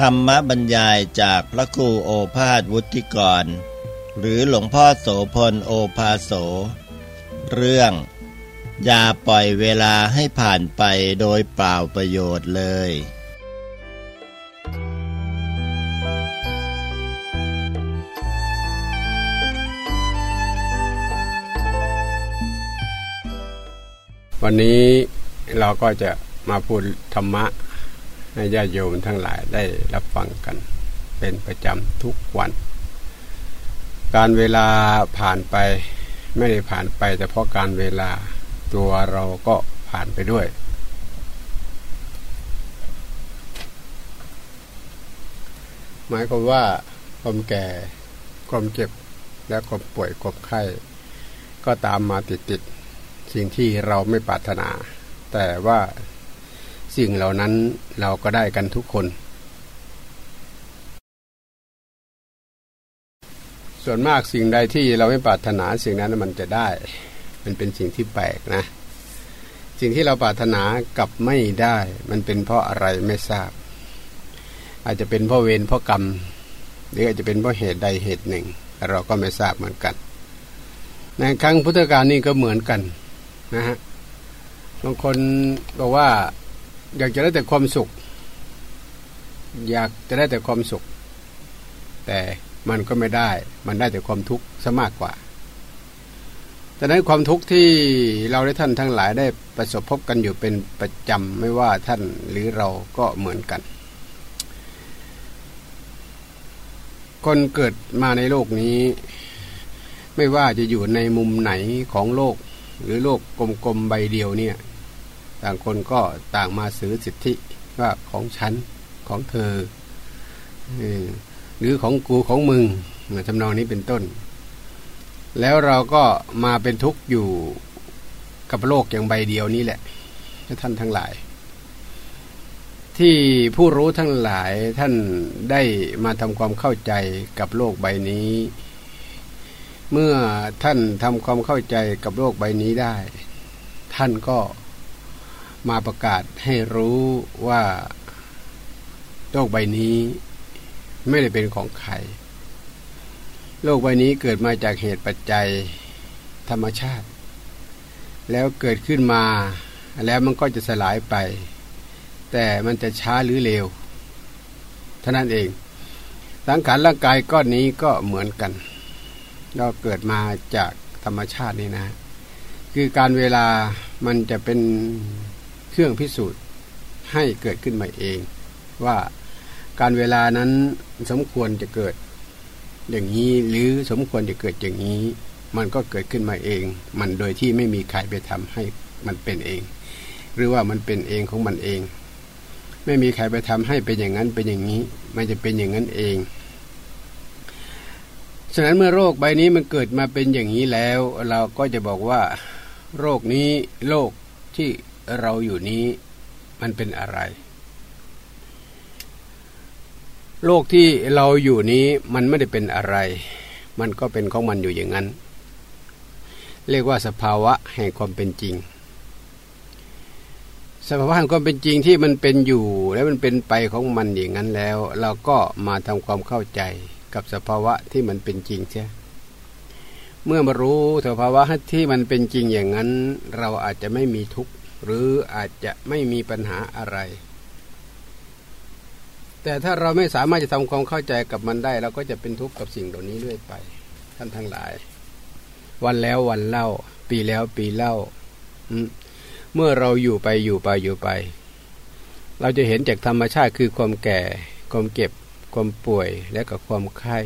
ธรรมบรรยายจากพระครูโอภาสวุฒิกร หรือหลวงพ่อโสพลโอภาโส เรื่อง อย่าปล่อยเวลาให้ผ่านไปโดยเปล่าประโยชน์เลย วันนี้เราก็จะมาพูดธรรมะ ให้ญาติโยมทั้งหลายได้รับฟังกัน เป็นประจำทุกวัน การเวลาผ่านไปไม่ได้ผ่านไป แต่เพราะการเวลาตัวเราก็ผ่านไปด้วย หมายความว่าความแก่ความเจ็บและความป่วยความไข้ ก็ตามมาติดๆสิ่งที่เราไม่ปรารถนา แต่ว่า สิ่งเหล่านั้นเราก็ได้กันทุกคน ส่วนมากสิ่งใดที่เราไม่ปรารถนาสิ่งนั้นมันจะได้ มันเป็นสิ่งที่แปลกนะ สิ่งที่เราปรารถนากับไม่ได้ มันเป็นเพราะอะไรไม่ทราบ อาจจะเป็นเพราะเวรเพราะกรรม หรืออาจจะเป็นเพราะเหตุใดเหตุหนึ่ง เราก็ไม่ทราบเหมือนกัน ในครั้งพุทธกาลนี่ก็เหมือนกันนะฮะบางคนบอกว่า อยากจะได้แต่ความสุข อยากจะได้แต่ความสุข แต่มันก็ไม่ได้ มันได้แต่ความทุกข์ซะมากกว่าแต่นั้นความทุกข์ที่เราได้ท่านทั้งหลายได้ประสบพบกันอยู่เป็นประจำไม่ว่าท่านหรือเราก็เหมือนกัน คนเกิดมาในโลกนี้ ไม่ว่าจะอยู่ในมุมไหนของโลก หรือโลกกลมๆใบเดียวเนี่ย ต่างคนก็ต่างมาซื้อสิทธิว่าของฉันของเธอหรือของกูของมึงทำนองนี้เป็นต้น แล้วเราก็มาเป็นทุกข์อยู่กับโลกอย่างใบเดียวนี้แหละท่านทั้งหลาย ที่ผู้รู้ทั้งหลายท่านได้มาทำความเข้าใจกับโลกใบนี้ เมื่อท่านทำความเข้าใจกับโลกใบนี้ได้ ท่านก็ มาประกาศให้รู้ว่าโลกใบนี้ไม่ได้เป็นของใคร โลกใบนี้เกิดมาจากเหตุปัจจัยธรรมชาติ แล้วเกิดขึ้นมาแล้วมันก็จะสลายไป แต่มันจะช้าหรือเร็วเท่านั้นเอง สังขารร่างกายก้อนนี้ก็เหมือนกันเราเกิดมาจากธรรมชาตินี่นะ คือการเวลามันจะเป็น เครื่องพิสูจน์ให้เกิดขึ้นมาเอง ว่าการเวลานั้นสมควรจะเกิดอย่างนี้หรือสมควรจะเกิดอย่างนี้ มันก็เกิดขึ้นมาเอง มันโดยที่ไม่มีใครไปทำให้มันเป็นเอง หรือว่ามันเป็นเองของมันเอง ไม่มีใครไปทำให้เป็นอย่างนั้นเป็นอย่างนี้ มันจะเป็นอย่างนั้นเองฉะนั้นเมื่อโรคใบนี้มันเกิดมาเป็นอย่างนี้แล้ว เราก็จะบอกว่า โรคนี้โรคที่ เราอยู่นี้มันเป็นอะไร โลกที่เราอยู่นี้มันไม่ได้เป็นอะไร มันก็เป็นของมันอยู่อย่างนั้น เรียกว่าสภาวะแห่งความเป็นจริง สภาวะแห่งความเป็นจริงที่มันเป็นอยู่และมันเป็นไปของมันอย่างนั้นแล้ว เราก็มาทำความเข้าใจกับสภาวะที่มันเป็นจริงใช่เมื่อมารู้สภาวะที่มันเป็นจริงอย่างนั้น เราอาจจะไม่มีทุกข์ หรืออาจจะไม่มีปัญหาอะไร แต่ถ้าเราไม่สามารถจะทำความเข้าใจกับมันได้ เราก็จะเป็นทุกข์กับสิ่งเหล่านี้เรื่อยไป ท่านทั้งหลาย วันแล้ววันเล่า ปีแล้วปีเล่าเมื่อเราอยู่ไปอยู่ไปอยู่ไป เราจะเห็นจากธรรมชาติคือความแก่ ความเก็บ ความป่วย และกับความไข้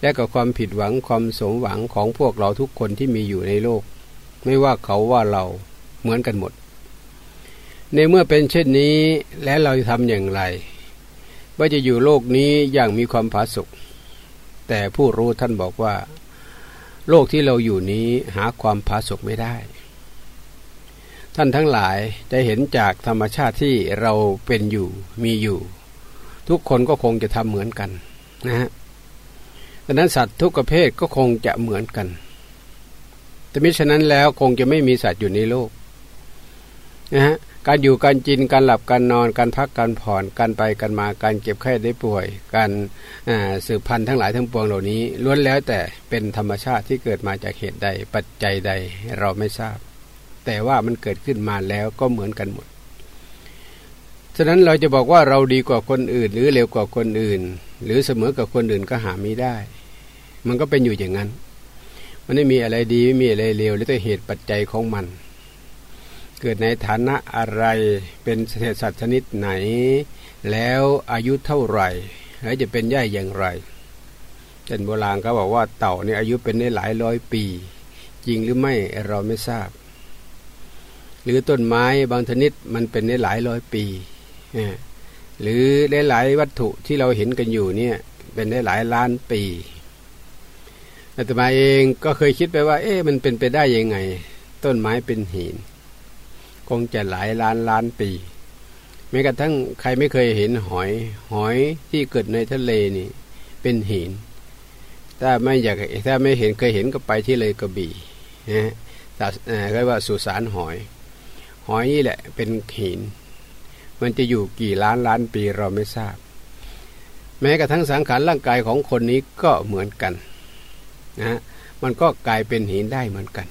และกับความผิดหวังความสมหวังของพวกเราทุกคนที่มีอยู่ในโลก ไม่ว่าเขาว่าเรา เหมือนกันหมด ในเมื่อเป็นเช่นนี้และเราจะทำอย่างไร ว่าจะอยู่โลกนี้อย่างมีความผาสุกแต่ผู้รู้ท่านบอกว่า โลกที่เราอยู่นี้หาความผาสุกไม่ได้ ท่านทั้งหลายได้เห็นจากธรรมชาติที่เราเป็นอยู่มีอยู่ ทุกคนก็คงจะทำเหมือนกันนะฮะดังนั้นสัตว์ทุกประเภทก็คงจะเหมือนกันแต่มิฉะนั้นแล้วคงจะไม่มีสัตว์อยู่ในโลก นะฮะการอยู่การกินการหลับการนอนการพักการผ่อนการไปการมาการเก็บไข้ได้ป่วย การสืบพันธุ์ทั้งหลายทั้งปวงเหล่านี้ล้วนแล้วแต่เป็นธรรมชาติที่เกิดมาจากเหตุใดปัจจัยใดเราไม่ทราบ แต่ว่ามันเกิดขึ้นมาแล้วก็เหมือนกันหมดฉะนั้นเราจะบอกว่าเราดีกว่าคนอื่น หรือเร็วกว่าคนอื่น หรือเสมอกับคนอื่นก็หาไม่ได้ มันก็เป็นอยู่อย่างนั้น มันไม่มีอะไรดีไม่มีอะไรเลวแล้วแต่เหตุปัจจัยของมัน เกิดในฐานะอะไรเป็นเศษสัตว์ชนิดไหน แล้วอายุเท่าไหร่ แล้วจะเป็นย่ายอย่างไรเช่นโบราณเขาบอกว่าเต่าเนี่ยอายุเป็นได้หลายร้อยปี จริงหรือไม่เราไม่ทราบ หรือต้นไม้บางชนิดมันเป็นได้หลายร้อยปี หรือได้หลายวัตถุที่เราเห็นกันอยู่เนี่ยเป็นได้หลายล้านปีอาตมาเองก็เคยคิดไปว่า เอ๊ะมันเป็นไปได้ยังไง ต้นไม้เป็นหิน คงจะหลายล้านล้านปีแม้กระทั่งใครไม่เคยเห็นหอย หอยที่เกิดในทะเลนี่ เป็นหิน ถ้าไม่อยากถ้าไม่เห็นเคยเห็นก็ไปที่เลยกระบี่นะเรียกว่าสุสานหอย หอยนี่แหละเป็นหิน มันจะอยู่กี่ล้านล้านปีเราไม่ทราบ แม้กระทั่งสังขารร่างกายของคนนี้ก็เหมือนกันนะมันก็กลายเป็นหินได้เหมือนกัน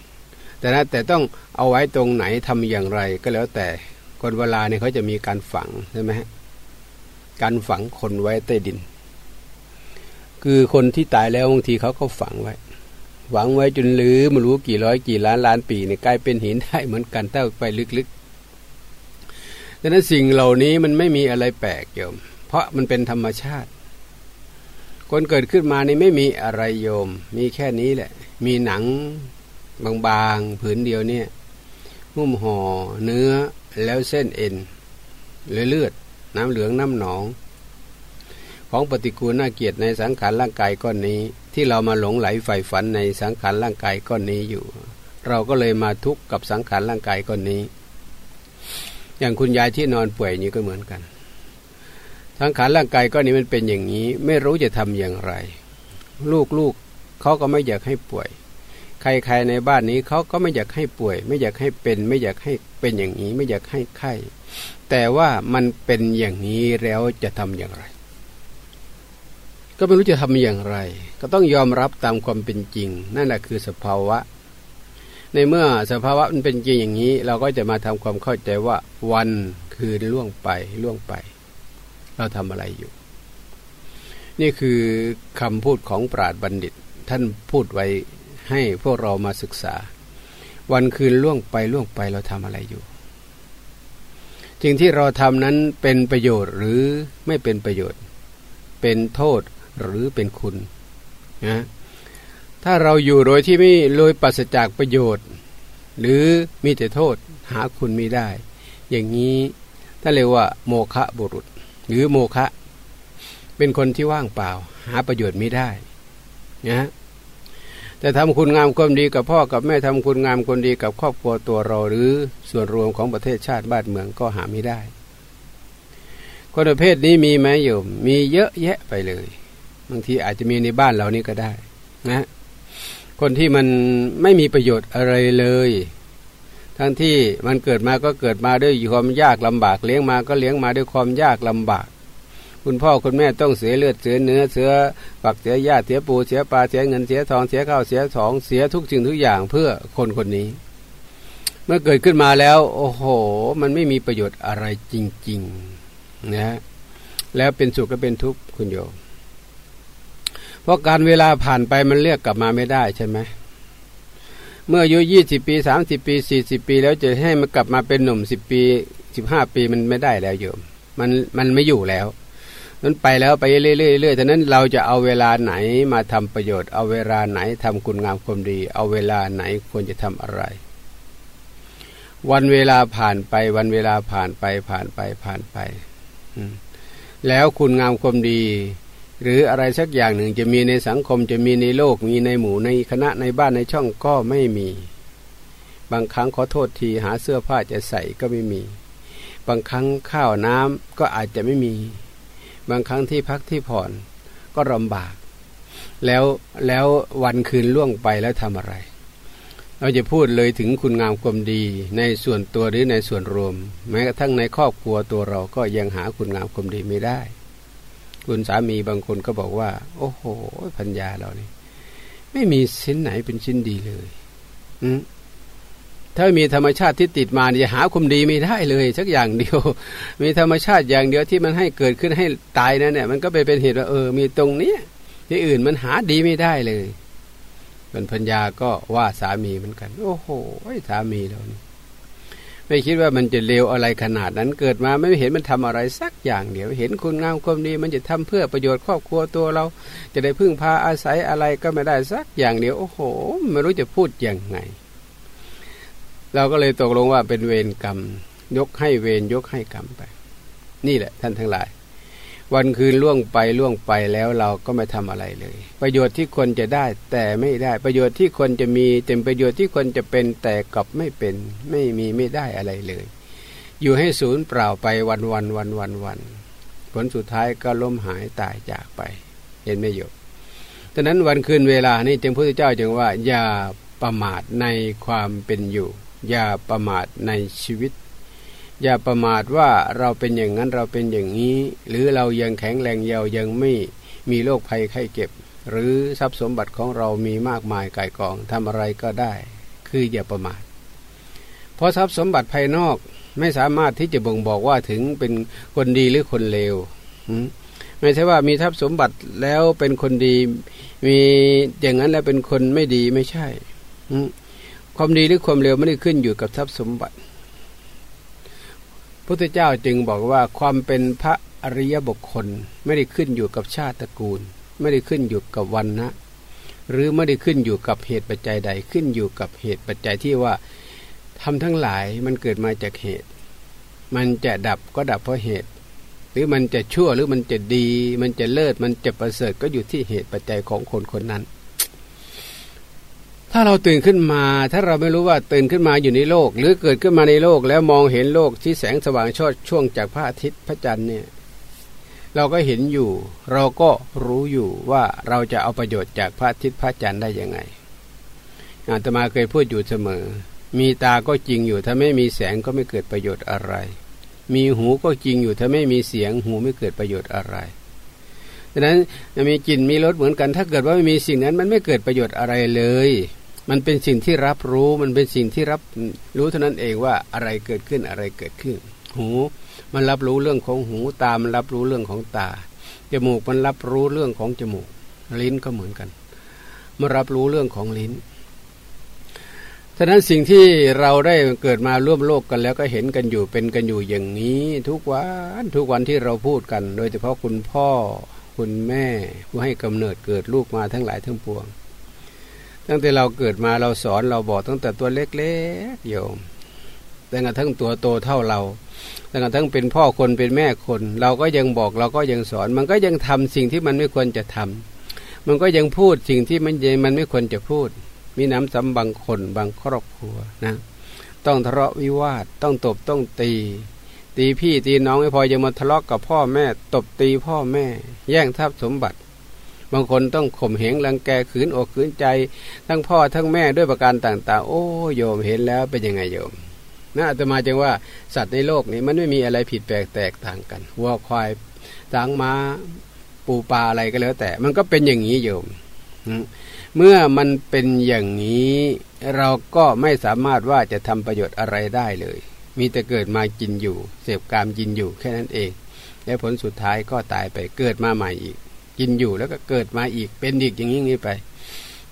แต่นะแต่ต้องเอาไว้ตรงไหนทำอย่างไรก็แล้วแต่คนเวลาเนี่ยเขาจะมีการฝังใช่ไหมฮะการฝังคนไว้ใต้ดิน คือคนที่ตายแล้วบางทีเขาก็ฝังไว้ฝังไว้จนลือไม่รู้กี่ร้อยกี่ล้านล้านปีเนี่ยกลายเป็นหินได้เหมือนกันถ้าไปลึกๆดังนั้นสิ่งเหล่านี้มันไม่มีอะไรแปลกโยม เพราะมันเป็นธรรมชาติ คนเกิดขึ้นมานี่ไม่มีอะไรโยม มีแค่นี้แหละ มีหนัง บางๆผืนเดียวเนี่ยหุ้มห่อเนื้อแล้วเส้นเอ็นหรือเลือด น้ำเหลืองน้ำหนอง ของปฏิกูลน่าเกียดในสังขารร่างกายก้อนนี้ ที่เรามาหลงไหลใฝ่ฝันในสังขารร่างกายก้อนนี้อยู่ เราก็เลยมาทุกข์กับสังขารร่างกายก้อนนี้ อย่างคุณยายที่นอนป่วยนี้ก็เหมือนกันสังขารร่างกายก้อนนี้มันเป็นอย่างนี้ ไม่รู้จะทำอย่างไร ลูกๆเขาก็ไม่อยากให้ป่วย ใครๆในบ้านนี้เขาก็ไม่อยากให้ป่วย ไม่อยากให้เป็น ไม่อยากให้เป็นอย่างนี้ ไม่อยากให้ไข้ แต่ว่ามันเป็นอย่างนี้แล้วจะทำอย่างไร ก็ไม่รู้จะทำอย่างไร ก็ต้องยอมรับตามความเป็นจริง นั่นแหละคือสภาวะ ในเมื่อสภาวะมันเป็นจริงอย่างนี้ เราก็จะมาทำความเข้าใจว่าวันคืนล่วงไปล่วงไป เราทำอะไรอยู่ นี่คือคำพูดของปราดบัณฑิต ท่านพูดไว้ ให้พวกเรามาศึกษา วันคืนล่วงไปล่วงไปเราทำอะไรอยู่สิ่งที่เราทำนั้นเป็นประโยชน์หรือไม่เป็นประโยชน์ เป็นโทษหรือเป็นคุณนะถ้าเราอยู่โดยที่ไม่โดยปัสจากประโยชน์ หรือมีแต่โทษหาคุณไม่ได้ อย่างนี้ถ้าเรียกว่า โมฆะบุรุษ หรือโมฆะเป็นคนที่ว่างเปล่า หาประโยชน์ไม่ได้นะ แต่ทำคุณงามความดีกับพ่อกับแม่ทำคุณงามคนดีกับครอบครัวตัวเราหรือส่วนรวมของประเทศชาติบ้านเมืองก็หาไม่ได้ คนประเภทนี้มีไหมโยมมีเยอะแยะไปเลย บางทีอาจจะมีในบ้านเรานี่ก็ได้นะ คนที่มันไม่มีประโยชน์อะไรเลย ทั้งที่มันเกิดมาก็เกิดมาด้วยความยากลำบากเลี้ยงมาก็เลี้ยงมาด้วยความยากลำบาก คุณพ่อคุณแม่ต้องเสียเลือดเสียเนื้อเสียฝักเสียหญ้าเสียปูเสียปลาเสียเงินเสียทองเสียข้าวเสียของเสียทุกสิ่งทุกอย่างเพื่อคนคนนี้ เมื่อเกิดขึ้นมาแล้ว โอ้โห มันไม่มีประโยชน์อะไรจริงๆนะแล้วเป็นสุขก็เป็นทุกข์คุณโยมเพราะการเวลาผ่านไปมันเรียกกลับมาไม่ได้ใช่ไหมเมื่ออายุยี่สิบปีสามสิบปีสี่สิบปี แล้วจะให้มันกลับมาเป็นหนุ่มสิบปีสิบห้าปีมันไม่ได้แล้วโยม มันมันไม่อยู่แล้ว นั้นไปแล้วไปเรื่อยๆแต่นั้นเราจะเอาเวลาไหนมาทำประโยชน์ เอาเวลาไหนทำคุณงามความดี เอาเวลาไหนควรจะทำอะไร วันเวลาผ่านไป วันเวลาผ่านไปผ่านไปผ่านไปแล้วคุณงามความดี หรืออะไรสักอย่างหนึ่งจะมีในสังคมจะมีในโลก มีในหมู่ในคณะในบ้านในช่องก็ไม่มี บางครั้งขอโทษทีหาเสื้อผ้าจะใส่ก็ไม่มี บางครั้งข้าวน้ำก็อาจจะไม่มี บางครั้งที่พักที่ผ่อนก็ลำบาก แล้วแล้ววันคืนล่วงไปแล้วทำอะไร เราจะพูดเลยถึงคุณงามความดีในส่วนตัวหรือในส่วนรวม แม้กระทั่งในครอบครัวตัวเราก็ยังหาคุณงามความดีไม่ได้ คุณสามีบางคนก็บอกว่า โอ้โหพัญญาเรานี่ไม่มีชิ้นไหนเป็นชิ้นดีเลย อื ถ้ามีธรรมชาติที่ติดมาจะหาความดีไม่ได้เลยสักอย่างเดียว มีธรรมชาติอย่างเดียวที่มันให้เกิดขึ้นให้ตายนั่นเนี่ยมันก็ไปเป็นเหตุว่าเออ มีตรงนี้ที่อื่นมันหาดีไม่ได้เลยเป็นพัญญาก็ว่าสามีเหมือนกัน โอ้โหสามีเรานี่ไม่คิดว่ามันจะเลวอะไรขนาดนั้นเกิดมาไม่เห็นมันทำอะไรสักอย่างเดียว เห็นคุณงามความดีมันจะทำเพื่อประโยชน์ครอบครัวตัวเรา จะได้พึ่งพาอาศัยอะไรก็ไม่ได้สักอย่างเดียว โอ้โหไม่รู้จะพูดยังไง เราก็เลยตกลงว่าเป็นเวรกรรม ยกให้เวรยกให้กรรมไป นี่แหละท่านทั้งหลาย วันคืนล่วงไปล่วงไปแล้วเราก็ไม่ทำอะไรเลย ประโยชน์ที่คนจะได้แต่ไม่ได้ประโยชน์ที่คนจะมีเต็มประโยชน์ที่คนจะเป็นแต่กลับไม่เป็น ไม่มีไม่ได้อะไรเลย อยู่ให้ศูนย์เปล่าไปวันวันวันวันวันผลสุดท้ายก็ล้มหายตายจากไป เห็นไม่หยดดังนั้นวันคืนเวลานี้จึงพระเจ้าจึงว่าอย่าประมาทในความเป็นอยู่ อย่าประมาทในชีวิต อย่าประมาทว่าเราเป็นอย่างนั้นเราเป็นอย่างนี้ หรือเรายังแข็งแรงเยาวยังไม่มีโรคภัยไข้เก็บ หรือทรัพย์สมบัติของเรามีมากมายกายกองทำอะไรก็ได้ คืออย่าประมาทเพราะทรัพย์สมบัติภายนอกไม่สามารถที่จะบ่งบอกว่าถึงเป็นคนดีหรือคนเลวไม่ใช่ว่ามีทรัพย์สมบัติแล้วเป็นคนดี มีอย่างนั้นแล้วเป็นคนไม่ดีไม่ใช่ ความดีหรือความเลวไม่ได้ขึ้นอยู่กับทรัพย์สมบัติพุทธเจ้าจึงบอกว่าความเป็นพระอริยบุคคลไม่ได้ขึ้นอยู่กับชาติตระกูล ไม่ได้ขึ้นอยู่กับวันนะหรือไม่ได้ขึ้นอยู่กับเหตุปัจจัยใดขึ้นอยู่กับเหตุปัจจัยที่ว่าทำทั้งหลายมันเกิดมาจากเหตุ มันจะดับก็ดับเพราะเหตุ หรือมันจะชั่วหรือมันจะดี มันจะเลิศมันจะประเสริฐก็อยู่ที่เหตุปัจจัยของคนคนนั้น ถ้าเราตื่นขึ้นมา ถ้าเราไม่รู้ว่าตื่นขึ้นมาอยู่ในโลก หรือเกิดขึ้นมาในโลกแล้วมองเห็นโลกที่แสงสว่างชอดช่วงจากพระอาทิตย์พระจันทร์เนี่ย เราก็เห็นอยู่ เราก็รู้อยู่ว่าเราจะเอาประโยชน์จากพระอาทิตย์พระจันทร์ได้ยังไงอาตมาเคยพูดอยู่เสมอ มีตาก็จริงอยู่ ถ้าไม่มีแสงก็ไม่เกิดประโยชน์อะไร มีหูก็จริงอยู่ ถ้าไม่มีเสียงหูไม่เกิดประโยชน์อะไรดังนั้นมีกลิ่นมีรสเหมือนกัน ถ้าเกิดว่าไม่มีสิ่งนั้นมันไม่เกิดประโยชน์อะไรเลย มันเป็นสิ่งที่รับรู้มันเป็นสิ่งที่รับรู้เท่านั้นเองว่าอะไรเกิดขึ้นอะไรเกิดขึ้น หู มันรับรู้เรื่องของหูตามันรับรู้เรื่องของตาจมูกมันรับรู้เรื่องของจมูก ลิ้นก็เหมือนกันมันรับรู้เรื่องของลิ้นฉะนั้นสิ่งที่เราได้เกิดมาร่วมโลกกันแล้วก็เห็นกันอยู่เป็นกันอยู่อย่างนี้ ทุกวันทุกวันที่เราพูดกัน โดยเฉพาะคุณพ่อคุณแม่ผู้ให้กำเนิดเกิดลูกมาทั้งหลายทั้งปวง ตั้งแต่เราเกิดมาเราสอนเราบอกตั้งแต่ตัวเล็กๆโยมตั้งแต่ทั้งตัวโตเท่าเราตั้งแต่ทั้งเป็นพ่อคนเป็นแม่คน เราก็ยังบอกเราก็ยังสอน มันก็ยังทำสิ่งที่มันไม่ควรจะทำมันก็ยังพูดสิ่งที่มันมันไม่ควรจะพูด มีน้ำซ้ำบางคนบางครอบครัวนะ ต้องทะเลาะวิวาทต้องตบต้องตี ตีพี่ตีน้องไม่พอยังมาทะเลาะกับพ่อแม่ ตบตีพ่อแม่ แย่งทรัพย์สมบัติ บางคนต้องข่มเหงรังแกขืนอกขืนใจ ทั้งพ่อทั้งแม่ด้วยประการต่างๆ โอ้โยมเห็นแล้วเป็นยังไงโยมนะอาตมาจึงว่าสัตว์ในโลกนี้มันไม่มีอะไรผิดแปลกแตกต่างกันวัวควายช้างม้าปูปลาอะไรก็แล้ว แต่ มันก็เป็นอย่างนี้โยมเมื่อมันเป็นอย่างนี้เราก็ไม่สามารถว่าจะทำประโยชน์อะไรได้เลย มีแต่เกิดมากินอยู่ เสพกามกินอยู่แค่นั้นเอง และผลสุดท้ายก็ตายไปเกิดมาใหม่อีก กินอยู่แล้วก็เกิดมาอีกเป็นอีกอย่างนี้ไป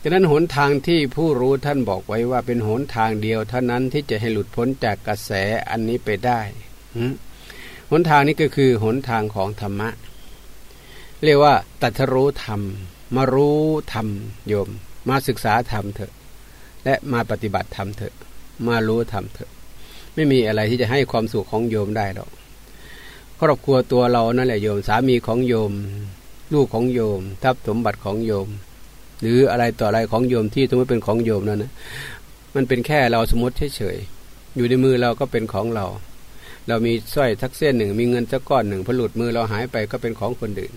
ฉะนั้นหนทางที่ผู้รู้ท่านบอกไว้ว่าเป็นหนทางเดียวเท่านั้นที่จะให้หลุดพ้นจากกระแสอันนี้ไปได้หนทางนี้ก็คือหนทางของธรรมะ เรียกว่าตัทรู้ธรรม มารู้ธรรมโยม มาศึกษาธรรมเถอะ และมาปฏิบัติธรรมเถอะ มารู้ธรรมเถอะ ไม่มีอะไรที่จะให้ความสุขของโยมได้หรอกครอบครัวตัวเรานั่นแหละโยมสามีของโยม ลูกของโยมทรัพย์สมบัติของโยม หรืออะไรต่ออะไรของโยมที่สมมติเป็นของโยมนั่นนะมันเป็นแค่เราสมมติเฉยๆอยู่ในมือเราก็เป็นของเรา เรามีสร้อยทักเส้นหนึ่ง มีเงินสักก้อนหนึ่งพอหลุดมือเราหายไปก็เป็นของคนอื่น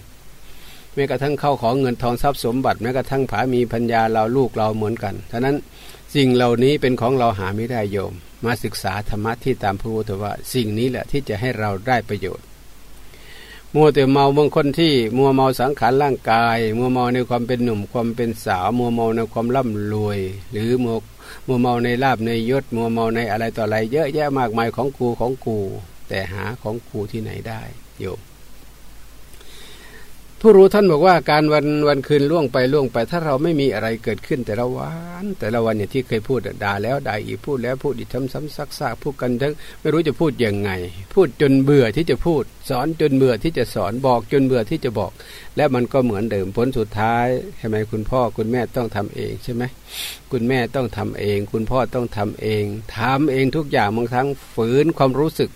แม้กระทั่งเข้าของเงินทองทรัพย์สมบัติแม้กระทั่งผามีพัญญาเราลูกเราเหมือนกันฉะนั้นสิ่งเหล่านี้เป็นของเราหาไม่ได้โยม มาศึกษาธรรมะที่ตามพระพุทธว่า สิ่งนี้แหละที่จะให้เราได้ประโยชน์ มัวแต่เมาบางคนที่มัวเมาสังขารร่างกาย มัวเมาในความเป็นหนุ่มความเป็นสาว มัวเมาในความร่ำรวย หรือมัวมัวเมาในลาบในยศ มัวเมาในอะไรต่ออะไร เยอะแยะมากมายของกูของกู แต่หาของกูที่ไหนได้โยม ผู้รู้ท่านบอกว่าการวันวันคืนล่วงไปล่วงไป ถ้าเราไม่มีอะไรเกิดขึ้น แต่ละวัน แต่ละวันเนี่ยที่เคยพูดด่าแล้วด่าอีกพูดแล้วพูดอีกซ้ำซ้ำซักซากพูดกันทั้งไม่รู้จะพูดยังไง พูดจนเบื่อที่จะพูด สอนจนเบื่อที่จะสอนบอกจนเบื่อที่จะบอก และมันก็เหมือนเดิมผลสุดท้ายใช่ไหมคุณพ่อคุณแม่ต้องทำเองใช่ไหมคุณแม่ต้องทำเอง คุณพ่อต้องทำเองทำเองทุกอย่างบางครั้งฝืนความรู้สึก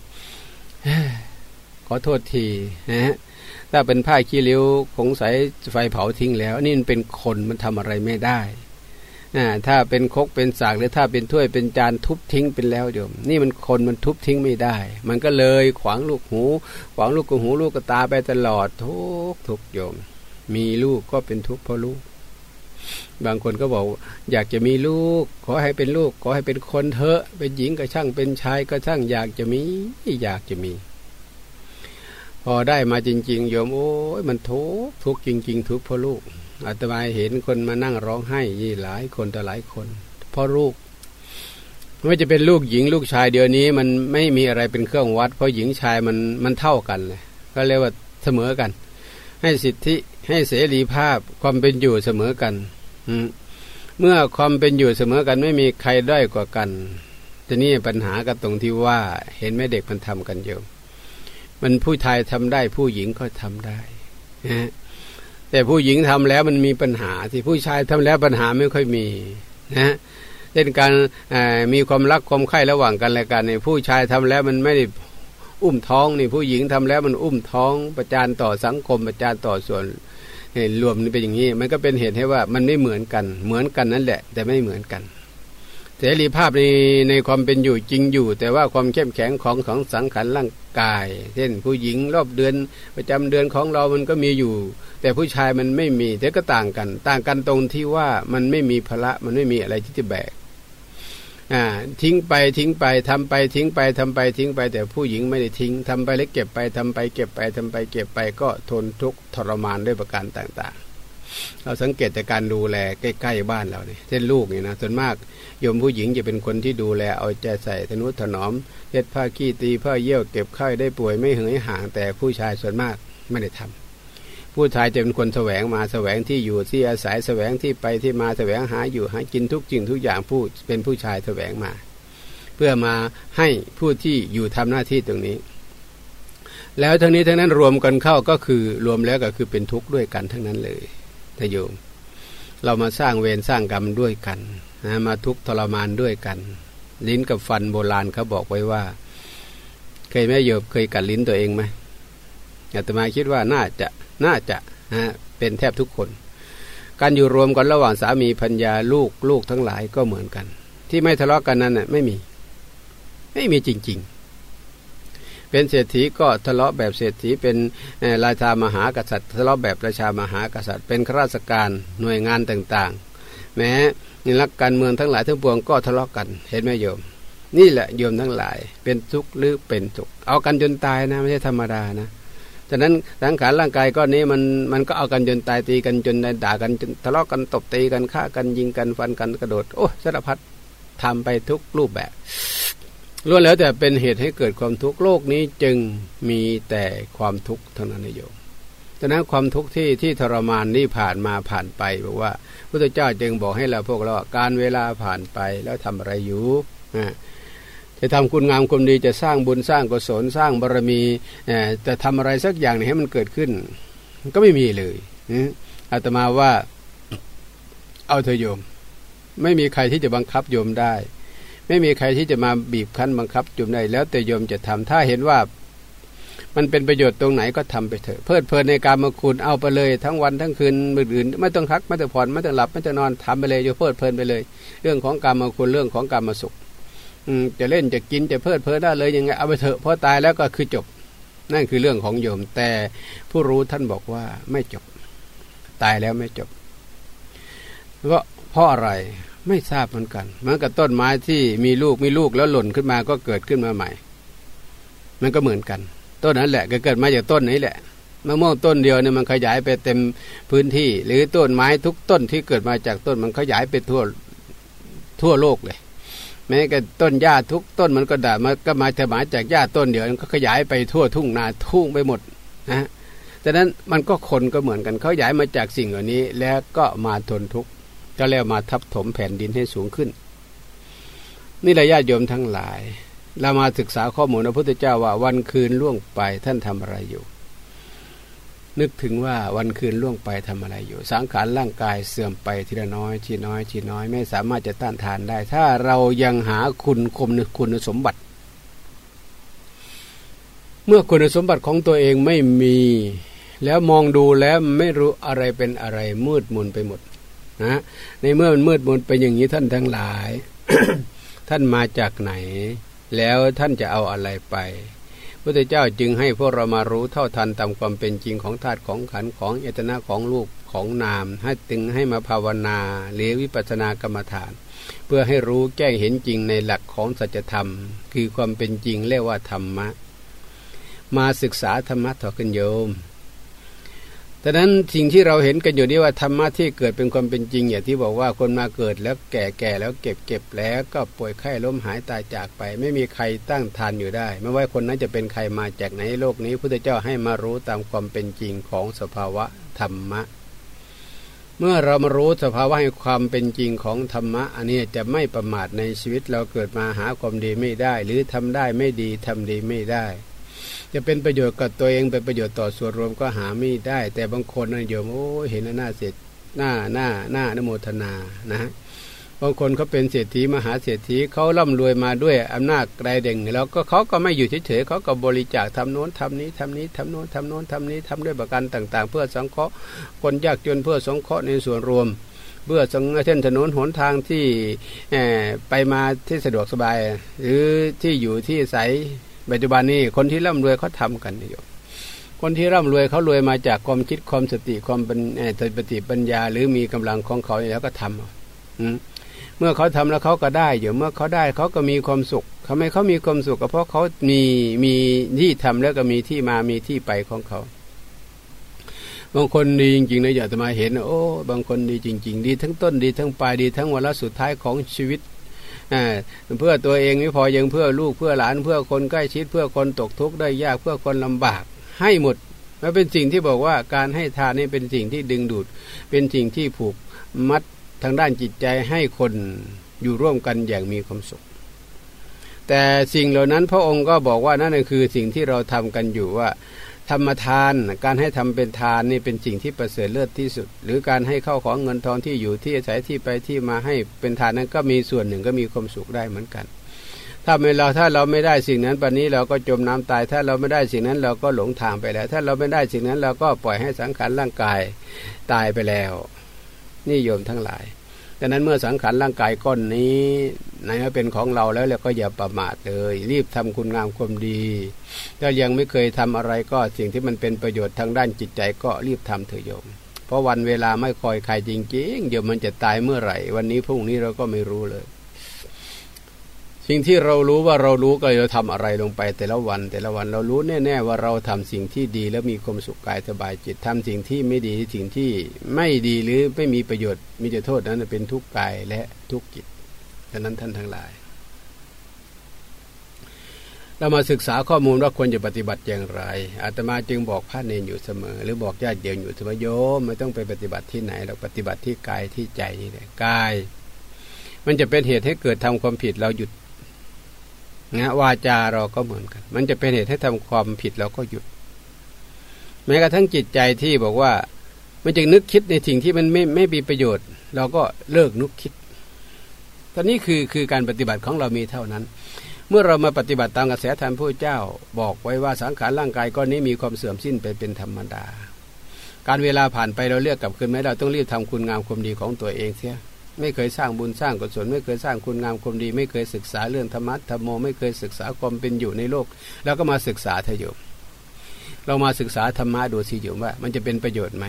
ขอโทษทีนะฮะ ถ้าเป็นผ้าขี้ริ้วคงใส่ไฟเผาทิ้งแล้วนี่มันเป็นคนมันทำอะไรไม่ได้ถ้าเป็นคกเป็นสากหรือถ้าเป็นถ้วยเป็นจานทุบทิ้งเป็นแล้วเดี๋ยวนี่มันคนมันทุบทิ้งไม่ได้ มันก็เลยขวางลูกหู ขวางลูกกหูลูกกตาไปตลอดทุกทุกโยม มีลูกก็เป็นทุกข์เพราะลูก บางคนก็บอก อยากจะมีลูก ขอให้เป็นลูก ขอให้เป็นคนเถอะ เป็นหญิงก็ช่างเป็นชายก็ช่างอยากจะมีอยากจะมี พอได้มาจริง ๆ โยมโอ้ยมันทุกทุกจริง ๆ ทุกเพราะลูกอาตมาเห็นคนมานั่งร้องไห้ยี่หลายคนแต่หลายคนเพราะลูกไม่จะเป็นลูกหญิงลูกชายเดี๋ยวนี้มันไม่มีอะไรเป็นเครื่องวัด เพราะหญิงชายมันมันเท่ากันเลยก็เรียกว่าเสมอกัน ให้สิทธิให้เสรีภาพความเป็นอยู่เสมอกันเมื่อความเป็นอยู่เสมอกันไม่มีใครด้อยกว่ากันทีนี้ปัญหาก็ตรงที่ว่าเห็นแม่เด็กมันทำกันเยอะ มันผู้ชายทำได้ ผู้หญิงก็ทำได้นะแต่ผู้หญิงทำแล้วมันมีปัญหาที่ผู้ชายทำแล้วปัญหาไม่ค่อยมีนะเช่นการมีความรักความใคร่ระหว่างกันและกันในผู้ชายทำแล้วมันไม่ได้อุ้มท้องนี่ผู้หญิงทำแล้วมันอุ้มท้องประจานต่อสังคมประจานต่อส่วนรวมนี่เป็นอย่างนี้ มันก็เป็นเหตุให้ว่ามันไม่เหมือนกัน เหมือนกันนั่นแหละ แต่ไม่เหมือนกัน เสรีภาพในในความเป็นอยู่จริงอยู่ แต่ว่าความเข้มแข็งของของสังขารร่างกาย เช่นผู้หญิงรอบเดือนประจำเดือนของเรามันก็มีอยู่ แต่ผู้ชายมันไม่มีแต่ก็ต่างกัน ต่างกันตรงที่ว่ามันไม่มีพละมันไม่มีอะไรที่จะแบกอ่าทิ้งไปทิ้งไปทำไปทิ้งไปทำไปทิ้งไป แต่ผู้หญิงไม่ได้ทิ้งทำไปแล้วเก็บไปทำไปเก็บไปทำไปเก็บไปก็ทนทุกข์ทรมานด้วยประการต่าง เราสังเกตจากการดูแลใกล้ ๆ บ้านเราเนี่ยเช่นลูกเนี่ยนะส่วนมากโยมผู้หญิงจะเป็นคนที่ดูแลเอาใจใส่ธนุถนอมเย็ดผ้าขี้ตีผ้าเยี่ยวเก็บไข้ได้ป่วยไม่เหยห่างแต่ผู้ชายส่วนมากไม่ได้ทำผู้ชายจะเป็นคนแสวงมาแสวงที่อยู่ที่อาศัยแสวงที่ไปที่มาแสวงหาอยู่หากินทุกสิ่งทุกอย่างผู้เป็นผู้ชายแสวงมา เพื่อมาให้ผู้ที่อยู่ทำหน้าที่ตรงนี้แล้วทั้งนี้ทั้งนั้นรวมกันเข้าก็คือรวมแล้วก็คือเป็นทุกข์ด้วยกันทั้งนั้นเลย ทโยม เรามาสร้างเวรสร้างกรรมด้วยกันนะมาทุกทรมานด้วยกัน ลิ้นกับฟันโบราณเขาบอกไว้ว่า เคยแม่โยบเคยกัดลิ้นตัวเองไหมอาตมาคิดว่าน่าจะน่าจะนะเป็นแทบทุกคน การอยู่รวมกันระหว่างสามีพัญญาลูกลูกทั้งหลายก็เหมือนกัน ที่ไม่ทะเลาะกกันนั้นน่ะไม่มี ไม่มีจริง ๆ เป็นเศรษฐีก็ทะเลาะแบบเศรษฐีเป็นราชามหากษัตริย์ ทะเลาะแบบราชามหากษัตริย์ เป็นข้าราชการหน่วยงานต่างๆ แม้ในรักการเมืองทั้งหลายทั้งปวงก็ทะเลาะกันเห็นไหมโยม นี่แหละโยมทั้งหลายเป็นทุกข์หรือเป็นสุขเอากันจนตายนะไม่ใช่ธรรมดานะฉะนั้นสังขารร่างกายก้อนนี้มันมันก็เอากันจนตายตีกันจนด่ากันจนทะเลาะกันตบตีกันฆ่ากันยิงกันฟันกันกระโดด โอ้สารพัดทำไปทุกรูปแบบ ล้วนแล้วแต่เป็นเหตุให้เกิดความทุกข์โลกนี้จึงมีแต่ความทุกข์เท่านั้นนโยมดังนั้นความทุกข์ที่ที่ทรมานนี่ผ่านมาผ่านไปบอกว่าพระเจ้าจึงบอกให้เราพวกเราการเวลาผ่านไปแล้วทำอะไรอยู่จะทำคุณงามความดีจะสร้างบุญสร้างกุศลสร้างบารมีจะทำอะไรสักอย่างให้มันเกิดขึ้น ก็ไม่มีเลยอาตมาว่า เอาเธอโยม ไม่มีใครที่จะบังคับโยมได้ ไม่มีใครที่จะมาบีบคั้นบังคับจุมได้แล้วแต่โยมจะทำถ้าเห็นว่า มันเป็นประโยชน์ตรงไหนก็ทำไปเถอะ เพลิดเพลินในการมาคุณเอาไปเลย ทั้งวันทั้งคืนมืออื่นไม่ต้องพักไม่ต้องผ่อนไม่ต้องหลับไม่ต้องนอนทำไปเลยโยเพลิดเพลินไปเลย เรื่องของการมาคุณเรื่องของการมาสุขอืจะเล่นจะกินจะเพลิดเพลินได้เลยยังไงเอาไปเถอะพราะตายแล้วก็คือจบ นั่นคือเรื่องของโยม แต่ผู้รู้ท่านบอกว่าไม่จบ ตายแล้วไม่จบเพราะเพราะอะไร ไม่ทราบเหมือนกันเหมือนกับต้นไม้ที่มีลูกมีลูกแล้วหล่นขึ้นมาก็เกิดขึ้นมาใหม่ มันก็เหมือนกัน ต้นนั้นแหละก็เกิดมาจากต้นนี้แหละมะม่วงต้นเดียวเนี่ยมันขยายไปเต็มพื้นที่ หรือต้นไม้ทุกต้นที่เกิดมาจากต้นมันขยายไปทั่วทั่วโลกเลย แม้แต่ต้นหญ้าทุกต้นมันก็ด่ามันก็มาจะมาจากหญ้าต้นเดียวมันก็ขยายไปทั่วทุ่งนาทุ่งไปหมดนะดังนั้นมันก็คนก็เหมือนกันเขาขยายมาจากสิ่งเหล่านี้ แล้วก็มาทนทุกข์ ก็แล้วมาทับถมแผ่นดินให้สูงขึ้น นี่ระยะโยมทั้งหลาย เรามาศึกษาข้อมูลพระพุทธเจ้าว่าวันคืนล่วงไปท่านทำอะไรอยู่ นึกถึงว่าวันคืนล่วงไปทำอะไรอยู่ สังขารร่างกายเสื่อมไปทีละน้อยทีน้อยทีน้อย ไม่สามารถจะต้านทานได้ ถ้าเรายังหาคุณคมคุณสมบัติ เมื่อคุณสมบัติของตัวเองไม่มีแล้วมองดูแล้วไม่รู้อะไรเป็นอะไรมืดมนไปหมด นะในเมื่อมันมืดมนเป็นอย่างนี้ท่านทั้งหลาย ท่านมาจากไหน แล้วท่านจะเอาอะไรไปพระเจ้าจึงให้พวกเรามารู้เท่าทันตามความเป็นจริงของธาตุของขันของเอตนาของลูกของนาม ให้ตึงให้มาภาวนาหรือวิปัสสนากรรมฐาน เพื่อให้รู้แจ้งเห็นจริงในหลักของสัจธรรม คือความเป็นจริงเรียกว่าธรรมะ มาศึกษาธรรมะถอกันโยม ดังนั้นสิ่งที่เราเห็นกันอยู่นี่ว่าธรรมะที่เกิดเป็นความเป็นจริงอย่างที่บอกว่าคนมาเกิดแล้วแก่แก่แล้วเก็บเก็บแล้วก็ป่วยไข้ล้มหายตายจากไป ไม่มีใครตั้งทานอยู่ได้ ไม่ว่าคนนั้นจะเป็นใครมาจากไหนโลกนี้พุทธเจ้าให้มารู้ตามความเป็นจริงของสภาวะธรรมะ เมื่อเรามารู้สภาวะให้ความเป็นจริงของธรรมะ อันนี้จะไม่ประมาทในชีวิตเราเกิดมาหาความดีไม่ได้ หรือทำได้ไม่ดีทำดีไม่ได้ จะเป็นประโยชน์กับตัวเองเป็นประโยชน์ต่อส่วนรวมก็หาไม่ได้ แต่บางคนนะโยมโอ้เห็นหน้าเสร็จหน้าหน้าหน้านโมทนานะฮะบางคนเขาเป็นเศรษฐีมหาเศรษฐีเขาร่ำรวยมาด้วยอำนาจไรเด่งแล้วก็เขาก็ไม่อยู่เฉยๆเขาก็บริจาคทำโน้นทำนี้ทำนี้ทำโน้นทำโน้นทำนี้ทำด้วยประกันต่าง ๆ เพื่อสังเคราะห์คนยากจนเพื่อสงเคราะห์ในส่วนรวมเพื่อสังเช่นถนนหนทางที่ไปมาที่สะดวกสบาย หรือที่อยู่ที่ใส ปัจจุบันนี้คนที่ร่ำรวยเขาทากันอยู่คนที่ร่ำรวยเขารวยมาจากความคิดความสติความเป็นสติปัญญา หรือมีกำลังของเขาแล้วก็ทำเมื่อเขาทำแล้วเขาก็ได้อยู่เมื่อเขาได้เขาก็มีความสุขทำไมเขามีความสุขก็เพราะเขามีมีที่ทำแล้วก็มีที่มามีที่ไปของเขา บางคนดีจริงๆนะอยาจะมาเห็น โอ้ บางคนดีจริง ๆ ดีทั้งต้นดีทั้งปลายดีทั้งวันละสุดท้ายของชีวิต เพื่อตัวเองไม่พอยังเพื่อลูกเพื่อหลานเพื่อคนใกล้ชิดเพื่อคนตกทุกข์ได้ยากเพื่อคนลำบาก ให้หมดมันเป็นสิ่งที่บอกว่าการให้ทานนี่เป็นสิ่งที่ดึงดูด เป็นสิ่งที่ผูกมัดทางด้านจิตใจให้คนอยู่ร่วมกันอย่างมีความสุข แต่สิ่งเหล่านั้นพระองค์ก็บอกว่านั่นคือสิ่งที่เราทำกันอยู่ว่า ธรรมทาน การให้ทำเป็นทานนี่เป็นสิ่งที่ประเสริฐเลิศที่สุด หรือการให้เข้าของเงินทองที่อยู่ที่อาศัยที่ไปที่มาให้เป็นทานนั้นก็มีส่วนหนึ่งก็มีความสุขได้เหมือนกัน ถ้าไม่เราถ้าเราไม่ได้สิ่งนั้นปัจนี้เราก็จมน้ำตาย ถ้าเราไม่ได้สิ่งนั้นเราก็หลงทางไปแล้ว ถ้าเราไม่ได้สิ่งนั้นเราก็ปล่อยให้สังขารร่างกายตายไปแล้ว นี่โยมทั้งหลาย ดังนั้นเมื่อสังขารร่างกายก้อนนี้ในเป็นของเราแล้วเราก็อย่าประมาทเลย รีบทำคุณงามความดีถ้ายังไม่เคยทำอะไรก็สิ่งที่มันเป็นประโยชน์ทางด้านจิตใจก็รีบทำเถิดโยม เพราะวันเวลาไม่คอยใครจริงๆเดี๋ยวมันจะตายเมื่อไหร่ วันนี้พรุ่งนี้เราก็ไม่รู้เลย สิ่งที่เรารู้ว่าเรารู้ก็เราทำอะไรลงไปแต่ละวัน แต่ละวันเรารู้แน่ๆว่าเราทำสิ่งที่ดีแล้วมีความสุขกายสบายจิตทำสิ่งที่ไม่ดีสิ่งที่ไม่ดีหรือไม่มีประโยชน์มีแต่โทษนั้นเป็นทุกข์กายและทุกข์จิตดังนั้นท่านทั้งหลาย เรามาศึกษาข้อมูลว่าควรจะปฏิบัติอย่างไร อาตมาจึงบอกพระเนนอยู่เสมอ หรือบอกญาติเดียวอยู่เสมอโยมไม่ต้องไปปฏิบัติที่ไหนเราปฏิบัติที่กายที่ใจนี่แหละกาย มันจะเป็นเหตุให้เกิดทำความผิดเราหยุด นะวาจาเราก็เหมือนกัน มันจะเป็นเหตุให้ทำความผิดเราก็หยุด แม้กระทั่งจิตใจที่บอกว่ามันจะนึกคิดในสิ่งที่มันไม่ไม่มีประโยชน์ เราก็เลิกนึกคิด ตอนนี้คือคือการปฏิบัติของเรามีเท่านั้น เมื่อเรามาปฏิบัติตามกระแสธรรมพระเจ้า บอกไว้ว่าสังขารร่างกายก้อนนี้มีความเสื่อมสิ้นไปเป็นธรรมดา การเวลาผ่านไปเราเลือกกลับคืนไหมเราต้องรีบทำคุณงามความดีของตัวเองเสีย ไม่เคยสร้างบุญสร้างกุศลไม่เคยสร้างคุณงามความดี ไม่เคยศึกษาเรื่องธรรมะธรรมโม ไม่เคยศึกษาความเป็นอยู่ในโลก แล้วก็มาศึกษาเถอโยมเรามาศึกษาธรรมะดูสิโยมว่า มันจะเป็นประโยชน์ไหม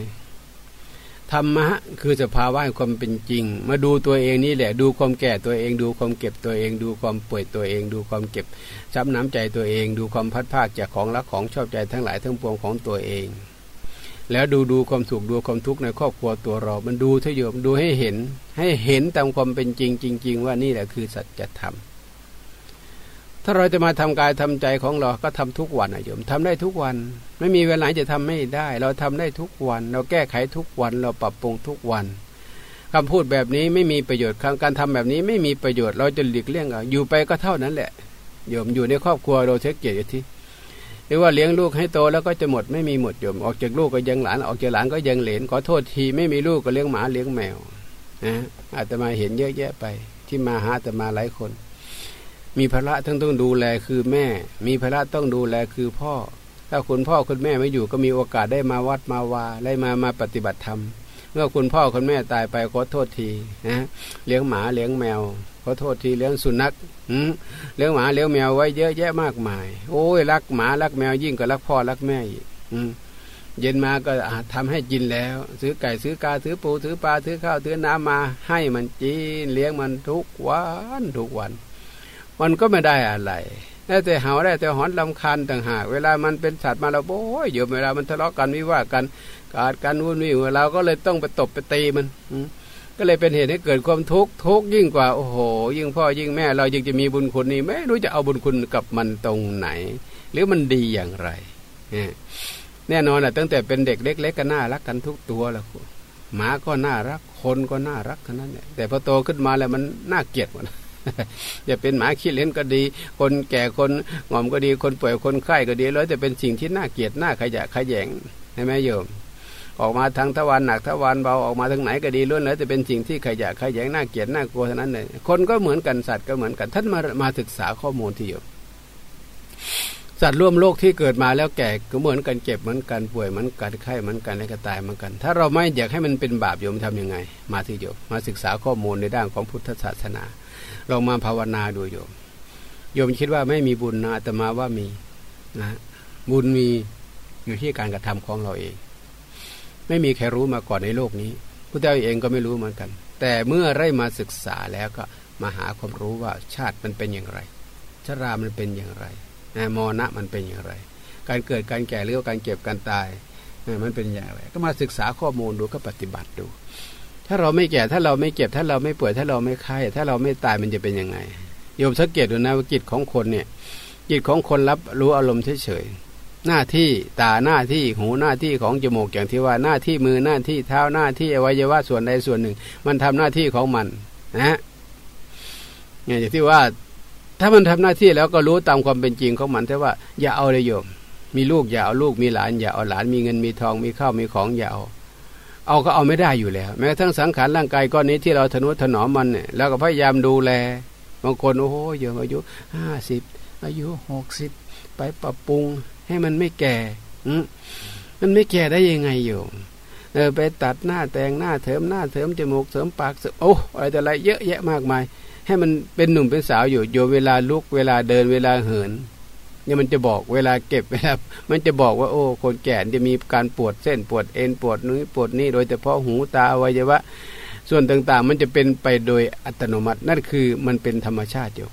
ธรรมะคือสภาวะความเป็นจริง มาดูตัวเองนี่แหละ ดูความแก่ตัวเอง ดูความเก็บตัวเอง ดูความป่วยตัวเอง ดูความเก็บช้ำน้ำใจตัวเอง ดูความพัดภาคจากของรักของชอบใจทั้งหลายทั้งปวงของตัวเอง แล้วดูดูความสุขดูความทุกข์ในครอบครัวตัวเรา มันดูเถอะโยมดูให้เห็น ให้เห็นตามความเป็นจริงจริง ๆ ว่านี่แหละคือสัจธรรมถ้าเราจะมาทำกายทำใจของเราก็ทำทุกวันนะโยมทำได้ทุกวัน ไม่มีเวลาจะทำไม่ได้ เราทำได้ทุกวัน เราแก้ไขทุกวัน เราปรับปรุงทุกวันคำพูดแบบนี้ไม่มีประโยชน์การทำแบบนี้ไม่มีประโยชน์ เราจะหลีกเลี่ยงอะอยู่ไปก็เท่านั้นแหละโยมอยู่ในครอบครัวเราเช็คเกียรติที่ หรือว่าเลี้ยงลูกให้โตแล้วก็จะหมดไม่มีหมดโยมออกจากลูกก็ยังหลานออกจากหลานก็ยังเหลนขอโทษทีไม่มีลูกก็เลี้ยงหมาเลี้ยงแมวนะอาตมาเห็นเยอะแยะไป ที่มาหาอาตมาหลายคน มีภาระทั้งต้องดูแลคือแม่ มีภาระต้องดูแลคือพ่อ ถ้าคุณพ่อคุณแม่ไม่อยู่ก็มีโอกาสได้มาวัดมาวาได้มามาปฏิบัติธรรม มื่อคุณพ่อคุณแม่ตายไปขอโทษทีนะเลี้ยงหมาเลี้ยงแมวขอโทษทีเลี้ยงสุนัขเลี้ยงหมาเลี้ยงแมวไว้เยอะแยะมากมาย โอ้ยรักหมารักแมวยิ่งกว่ารักพ่อรักแม่อีกเย็นมาก็ทำให้กินแล้ว ซื้อไก่ซื้อกาซื้อปูซื้อปลาซื้อข้าวซื้อน้ำมาให้มันจีนเลี้ยงมันทุกวันทุกวัน มันก็ไม่ได้อะไร ได้แต่เห่าได้แต่หอนลำคาญต่างหากเวลามันเป็นสัตว์มาเราโอ้ยอยู่เวลามันทะเลาะกันวิวากันกาดกันวุ่นวี่เราก็เลยต้องไปตบไปตีมันก็เลยเป็นเหตุให้เกิดความทุกข์ทุกข์ยิ่งกว่าโอ้โห ยิ่งพ่อยิ่งแม่ เรายิ่งจะมีบุญคุณนี่ไม่รู้จะเอาบุญคุณกับมันตรงไหน หรือมันดีอย่างไรแน่นอนแหละตั้งแต่เป็นเด็กเล็กๆก็น่ารักกันทุกตัวแล้วหมาก็น่ารักคนก็น่ารักขนาดนั้นแต่พอโตขึ้นมาแล้วมันน่าเกลียดหมด จะเป็นหมาขี้เล่นก็ดี คนแก่คนงอมก็ดี คนป่วยคนไข้ก็ดี แล้วจะเป็นสิ่งที่น่าเกลียดน่าขยะขยงใช่ไหมโยม ออกมาทางทวารหนักทวารเบาออกมาทางไหนก็ดีล้วนแล้วจะเป็นสิ่งที่ขยะขยงน่าเกลียดน่ากลัวเท่านั้นเลยคนก็เหมือนกันสัตว์ก็เหมือนกันท่านมามาศึกษาข้อมูลที่อยู่สัตว์ร่วมโลกที่เกิดมาแล้วแก่ก็เหมือนกันเจ็บเหมือนกันป่วยเหมือนกันไข้เหมือนกันและก็ตายเหมือนกัน ถ้าเราไม่อยากให้มันเป็นบาปโยมทํำยังไง มาที่โยมมาศึกษาข้อมูลในด้านของพุทธศาสนา ลองมาภาวนาดูโยมโยมคิดว่าไม่มีบุญนะแตมาว่ามีนะบุญมีอยู่ที่การกระทำของเราเอง ไม่มีใครรู้มาก่อนในโลกนี้พระเจ้าเองก็ไม่รู้เหมือนกัน แต่เมื่อได้มาศึกษาแล้วก็มาหาความรู้ว่าชาติมันเป็นอย่างไร ชรามันเป็นอย่างไรนะมอนะมันเป็นอย่างไร การเกิดการแก่หรือการเก็บการตายมันเป็นอย่างไร ก็มาศึกษาข้อมูลดูก็ปฏิบัติดู ถ้าเราไม่แก่ถ้าเราไม่เก็บถ้าเราไม่ป่วยถ้าเราไม่ไข้ถ้าเราไม่ตายมันจะเป็นยังไงโยมสังเกตดูนะว่าจิตของคนเนี่ยจิตของคนรับรู้อารมณ์เฉยๆหน้าที่ตาหน้าที่หูหน้าที่ของจมูกอย่างที่ว่าหน้าที่มือหน้าที่เท้าหน้าที่อวัยวะส่วนใดส่วนหนึ่ง มันทำหน้าที่ของมันนะเนี่ยอย่างที่ว่าถ้ามันทำหน้าที่แล้วก็รู้ตามความเป็นจริงของมันแต่ว่าอย่าเอาเลยโยม มีลูกอย่าเอาลูกมีหลานอย่าเอาหลานมีเงินมีทองมีข้าวมีของอย่าเอา เอาก็เอาไม่ได้อยู่แล้ว แม้ทั้งสังขารร่างกายก้อนนี้ที่เราทนุถนอมมันเนี่ยแล้วก็พยายามดูแลบางคนโอ้โหเยอะอายุห้าสิบอายุหกสิบไปปรับปรุงให้มันไม่แก่อืมันไม่แก่ได้ยังไงอยู่เออไปตัดหน้าแต่งหน้าเถิมหน้าเถิมจมูกเสริมปากเสริมโอ้อะไรแต่อะไรเยอะแยะมากมาย ให้มันเป็นหนุ่มเป็นสาวอยู่โยเวลาลุกเวลาเดินเวลาเหิน เนี่ยมันจะบอกเวลาเก็บเวลามันจะบอกว่าโอ้ คนแก่จะมีการปวดเส้นปวดเอ็นปวดนื้อปวดนี่โดยเฉพาะหูตาอวัยวะ ส่วนต่างๆ มันจะเป็นไปโดยอัตโนมัติ นั่นคือมันเป็นธรรมชาติอยู่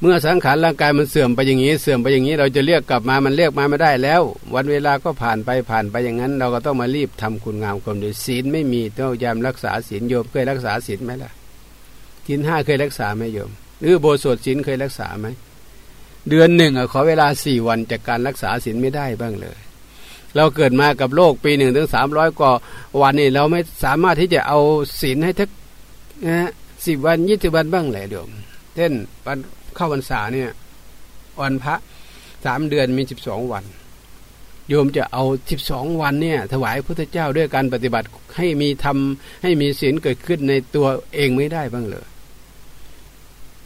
เมื่อสังขารร่างกายมันเสื่อมไปอย่างนี้ เสื่อมไปอย่างนี้เราจะเรียกกลับมามันเรียกมาไม่ได้แล้ว วันเวลาก็ผ่านไปผ่านไปอย่างนั้น เราก็ต้องมารีบทำคุณงามความดีศีลไม่มีต้องยามรักษาศีลโยมเคยรักษาศีลไหมล่ะศีลห้าเคยรักษาไหมโยมหรือโบสถศีลเคยรักษาไหม เดือนหนึ่งขอเวลาสี่วันจากการรักษาศีลไม่ได้บ้างเลย เราเกิดมากับโลกปีหนึ่งถึงสามร้อยกว่าวันนี่เราไม่สามารถที่จะเอาศีลให้ทักนะสิบวันยี่สิบวันบ้างเลยเดี๋ยวเช่นวันเข้าวันษาเนี่ยวันพระสามเดือนมีสิบสองวัน โยมจะเอาสิบสองวันเนี่ย ถวายพระเจ้าด้วยการปฏิบัติให้มีทำให้มีศีลเกิดขึ้นในตัวเองไม่ได้บ้างเลย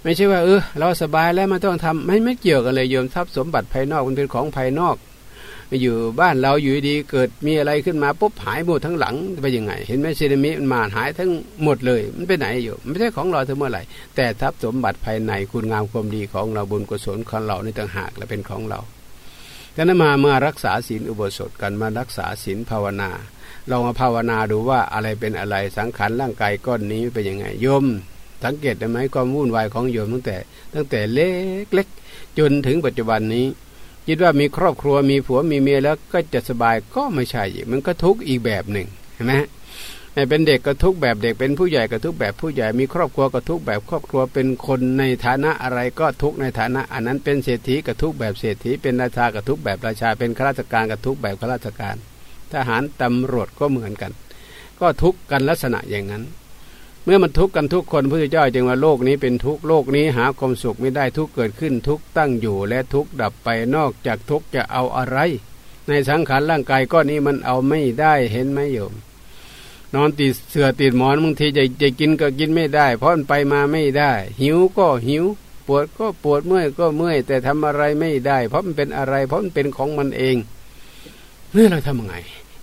ไม่ใช่ว่าเออเราสบายแล้วมันต้องทำไม่ไม่เกี่ยวกันเลยโยมทรัพย์สมบัติภายนอกมันเป็นของภายนอก อยู่บ้านเราอยู่ดีเกิดมีอะไรขึ้นมาปุ๊บหายหมดทั้งหลังไปยังไง เห็นไหมสึนามิมันมาหายทั้งหมดเลย มันไปไหนอยู่ไม่ใช่ของเราทั้งเมื่อไหร่แต่ทรัพย์สมบัติภายในคุณงามความดีของเราบุญกุศลของเราในต่างหากและเป็นของเราดังนั้นมามื่อรักษาศีลอุโบสถกันมารักษาศีลภาวนาลองมาภาวนาดูว่าอะไรเป็นอะไรสังขารร่างกายก้อนนี้เป็นยังไงโยม สังเกตได้ไหมความวุ่นวายของโยมตั้งแต่ ตั้งแต่เล็กเล็กจนถึงปัจจุบันนี้คิดว่ามีครอบครัวมีผัวมีเมียแล้วก็จะสบายก็ไม่ใช่มันก็ทุกข์อีกแบบหนึ่งเห็นไหมเป็นเด็กก็ทุกแบบเด็กเป็นผู้ใหญ่ก็ทุกแบบผู้ใหญ่มีครอบครัวก็ทุกแบบครอบครัวเป็นคนในฐานะอะไรก็ทุกในฐานะ อันนั้นเป็นเศรษฐีก็ทุกแบบเศรษฐีเป็นราชาก็ทุกแบบราชาเป็นข้าราชการก็ทุกแบบข้าราชการ ทหารตำรวจก็เหมือนกัน ก็ทุกกันลักษณะอย่างนั้น มื่อมันทุกข์กันทุกคนพระเจ้าจึงว่าโลกนี้เป็นทุกโลกนี้หาความสุขไม่ได้ทุกเกิดขึ้นทุกตั้งอยู่ และทุกดับไปนอกจากทุกจะเอาอะไร ในสังขารร่างกายก็นี้มันเอาไม่ได้เห็นไหมโยม นอนติดเสือติดหมอนบางทีจะจะกินก็กินไม่ได้ เพราะมันไปมาไม่ได้ หิวก็หิว ปวดก็ปวดเมื่อยก็เมื่อย แต่ทำอะไรไม่ได้ เพราะมันเป็นอะไร เพราะมันเป็นของมันเองเมื่อเราทำไง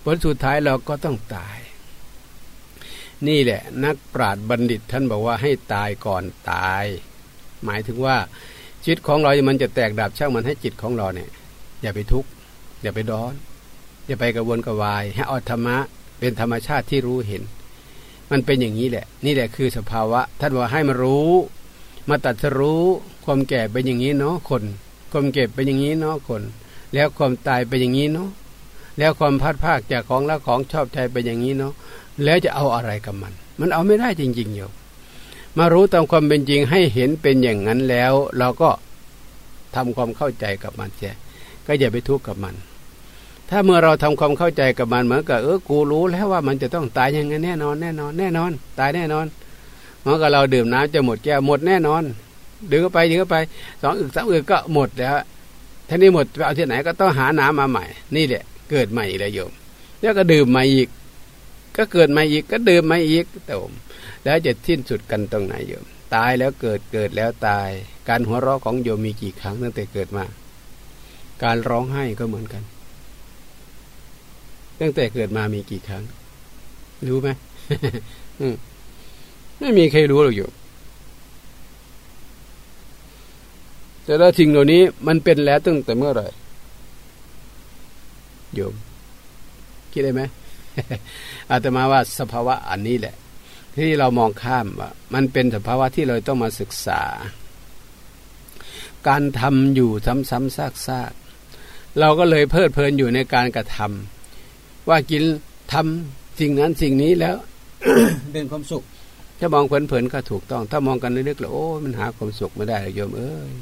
ผลสุดท้ายเราก็ต้องตาย นี่แหละนักปราชญ์บัณฑิตท่านบอกว่าให้ตายก่อนตาย หมายถึงว่าจิตของเรา มันจะแตกดับช่างมันให้จิตของเราเนี่ย อย่าไปทุกข์อย่าไปร้อน อย่าไปกระวนกระวาย ให้เอาธรรมะเป็นธรรมชาติที่รู้เห็น มันเป็นอย่างนี้แหละ นี่แหละคือสภาวะ ท่านว่าให้มารู้ มาตัดสรู้ความแก่เป็นอย่างนี้เนาะคน ความเก็บเป็นอย่างนี้เนาะคน แล้วความตายเป็นอย่างนี้เนาะแล้วความพัดภาคจากของและของชอบใจเป็นอย่างนี้เนาะ แล้วจะเอาอะไรกับมัน มันเอาไม่ได้จริงๆโยมมารู้ตามความเป็นจริงให้เห็นเป็นอย่างนั้นแล้ว เราก็ทำความเข้าใจกับมันเสียก็อย่าไปทุกข์กับมัน ถ้าเมื่อเราทำความเข้าใจกับมันเหมือนกับเออกูรู้แล้วว่ามันจะต้องตายยังไงแน่นอนแน่นอนแน่นอน ตายแน่นอนเหมือนกับเราดื่มน้ำจะหมดแก้วหมดแน่นอนดื่มเข้าไปดื่มเข้าไปสองอึกสามอึกก็หมดแล้วท่านี้หมดไปเอาที่ไหนก็ต้องหาน้ำมาใหม่ นี่แหละเกิดใหม่เลยโยม แล้วก็ดื่มใหม่อีก ก็เกิดม่อีกก็ดื่มม่อีกแต่ผมแล้วจะสิ้นสุดกันตรงไหนโยม ตายแล้วเกิดเกิดแล้วตาย การหัวเราะของโยมมีกี่ครั้งตั้งแต่เกิดมา การร้องไห้ก็เหมือนกัน ตั้งแต่เกิดมามีกี่ครั้ง รู้ไหมไม่มีใครรู้หรอกอยู่แต่ละสิ่งเหล่านี้มันเป็นแล้วตั้งแต่เมื่อไหร่โยมคิดได้ไหม อาตมาว่าสภาวะอันนี้แหละ ที่เรามองข้ามว่ามันเป็นสภาวะที่เราต้องมาศึกษา การทำอยู่ซ้ำๆซากๆเราก็เลยเพลิดเพลินอยู่ในการกระทำว่ากินทำสิ่งนั้นสิ่งนี้แล้วเป็นความสุขถ้ามองเพลินๆก็ถูกต้อง ถ้ามองกันลึกๆแล้วโอ้มันหาความสุขไม่ได้โยมเอ้ย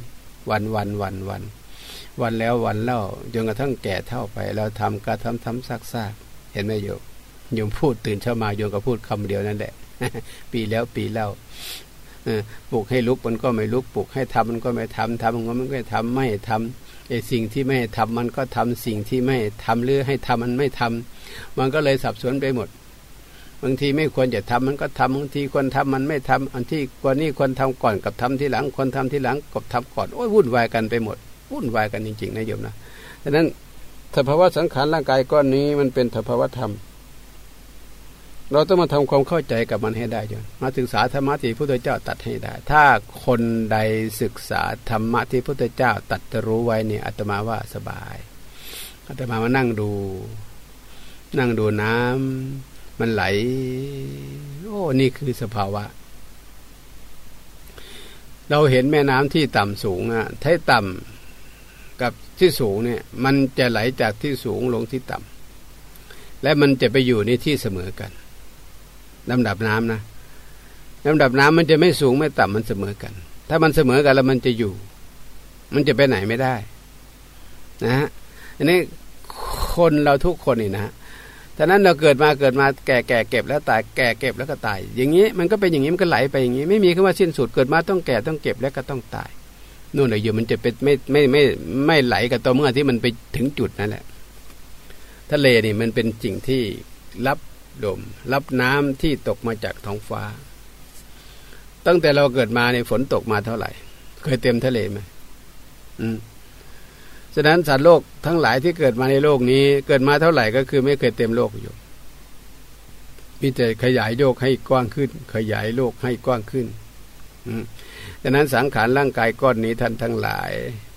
วันวันวันวันวันแล้ววันเล่าจนกระทั่งแก่เท่าไปแล้วทำกระทำทำซักซาก เห็นไหมโยมโยมพูดตื่นเช้ามาโยมก็พูดคำเดียวนั่นแหละ ปีแล้วปีเล่าปลุกให้ลุกมันก็ไม่ลุกปลุกให้ทำมันก็ไม่ทำทำมันก็ไม่ทำไม่ทำไอ้สิ่งที่ไม่ทำมันก็ทำสิ่งที่ไม่ทำหรือให้ทำมันไม่ทำมันก็เลยสับสนไปหมด บางทีไม่ควรจะทำมันก็ทำบางทีควรทำมันไม่ทำอันที่ควรนี่ควรทำก่อนกับทำที่หลังควรทำที่หลังกับทำก่อนโอ้ยวุ่นวายกันไปหมดวุ่นวายกันจริงๆนะโยมนะดังนั้น สภาวะสังขารร่างกายก้อนนี้มันเป็นสภาวะธรรม เราต้องมาทำความเข้าใจกับมันให้ได้จนมาศึกษาธรรมะที่พระพุทธเจ้าตัดให้ได้ ถ้าคนใดศึกษาธรรมะที่พระพุทธเจ้าตัดจะรู้ไว้เนี่ยอาตมาว่าสบายอาตมามานั่งดู นั่งดูน้ำมันไหล โอ้นี่คือสภาวะ เราเห็นแม่น้ำที่ต่ำสูงอะถ้าต่ำกับ ที่สูงเนี่ย มันจะไหลจากที่สูงลงที่ต่ำและมันจะไปอยู่ในที่เสมอกันลำดับน้ำนะลำดับน้ำมันจะไม่สูงไม่ต่ำมันเสมอกัน ถ้ามันเสมอกันแล้วมันจะอยู่ มันจะไปไหนไม่ได้ นะฮะอันนี้คนเราทุกคนนี่นะฉะนั้นเราเกิดมาเกิดมาแก่แก่เก็บแล้วตายแก่เก็บแล้วก็ตาย อย่างนี้มันก็เป็นอย่างนี้มันก็ไหลไปอย่างนี้ ไม่มีคำว่าสิ้นสุดเกิดมาต้องแก่ต้องเก็บแล้วก็ต้องตาย นู่นเลยอยู่มันจะเป็นไม่ไม่ไม่ไม่ไหลกับตัวเมื่อที่มันไปถึงจุดนั่นแหละ ทะเลนี่มันเป็นสิ่งที่รับลมรับน้ำที่ตกมาจากท้องฟ้า ตั้งแต่เราเกิดมาในฝนตกมาเท่าไหร่ เคยเต็มทะเลไหมอืมฉะนั้นสัตว์โลกทั้งหลายที่เกิดมาในโลกนี้ เกิดมาเท่าไหร่ก็คือไม่เคยเต็มโลกอยู่มีแต่ขยายโลกให้กว้างขึ้น ขยายโลกให้กว้างขึ้น อืม ดังนั้นสังขารร่างกายก้อนนี้ท่านทั้งหลาย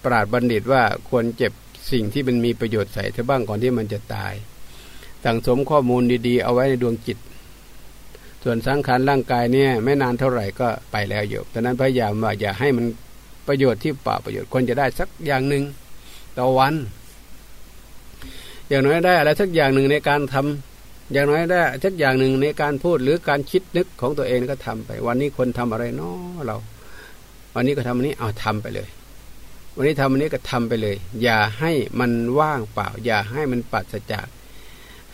ปราดบัณฑิตว่าควรเจ็บสิ่งที่มันมีประโยชน์ใส่เธอบ้างก่อนที่มันจะตายสั่งสมข้อมูลดีๆ เอาไว้ในดวงจิต ส่วนสังขารร่างกายเนี่ยไม่นานเท่าไหร่ก็ไปแล้วโยมดังนั้นพยายามว่าอย่าให้มันประโยชน์ที่ป่าประโยชน์ควรจะได้สักอย่างหนึ่งต่อวัน อย่างน้อยได้อะไรสักอย่างหนึ่งในการทำอย่างน้อยได้สักอย่างหนึ่งในการพูดหรือการคิดนึกของตัวเองก็ทำไป วันนี้คนทำอะไรเนาะเรา วันนี้ก็ทำอันนี้เอาทำไปเลย วันนี้ทำอันนี้ก็ทำไปเลย อย่าให้มันว่างเปล่า อย่าให้มันปัสจาก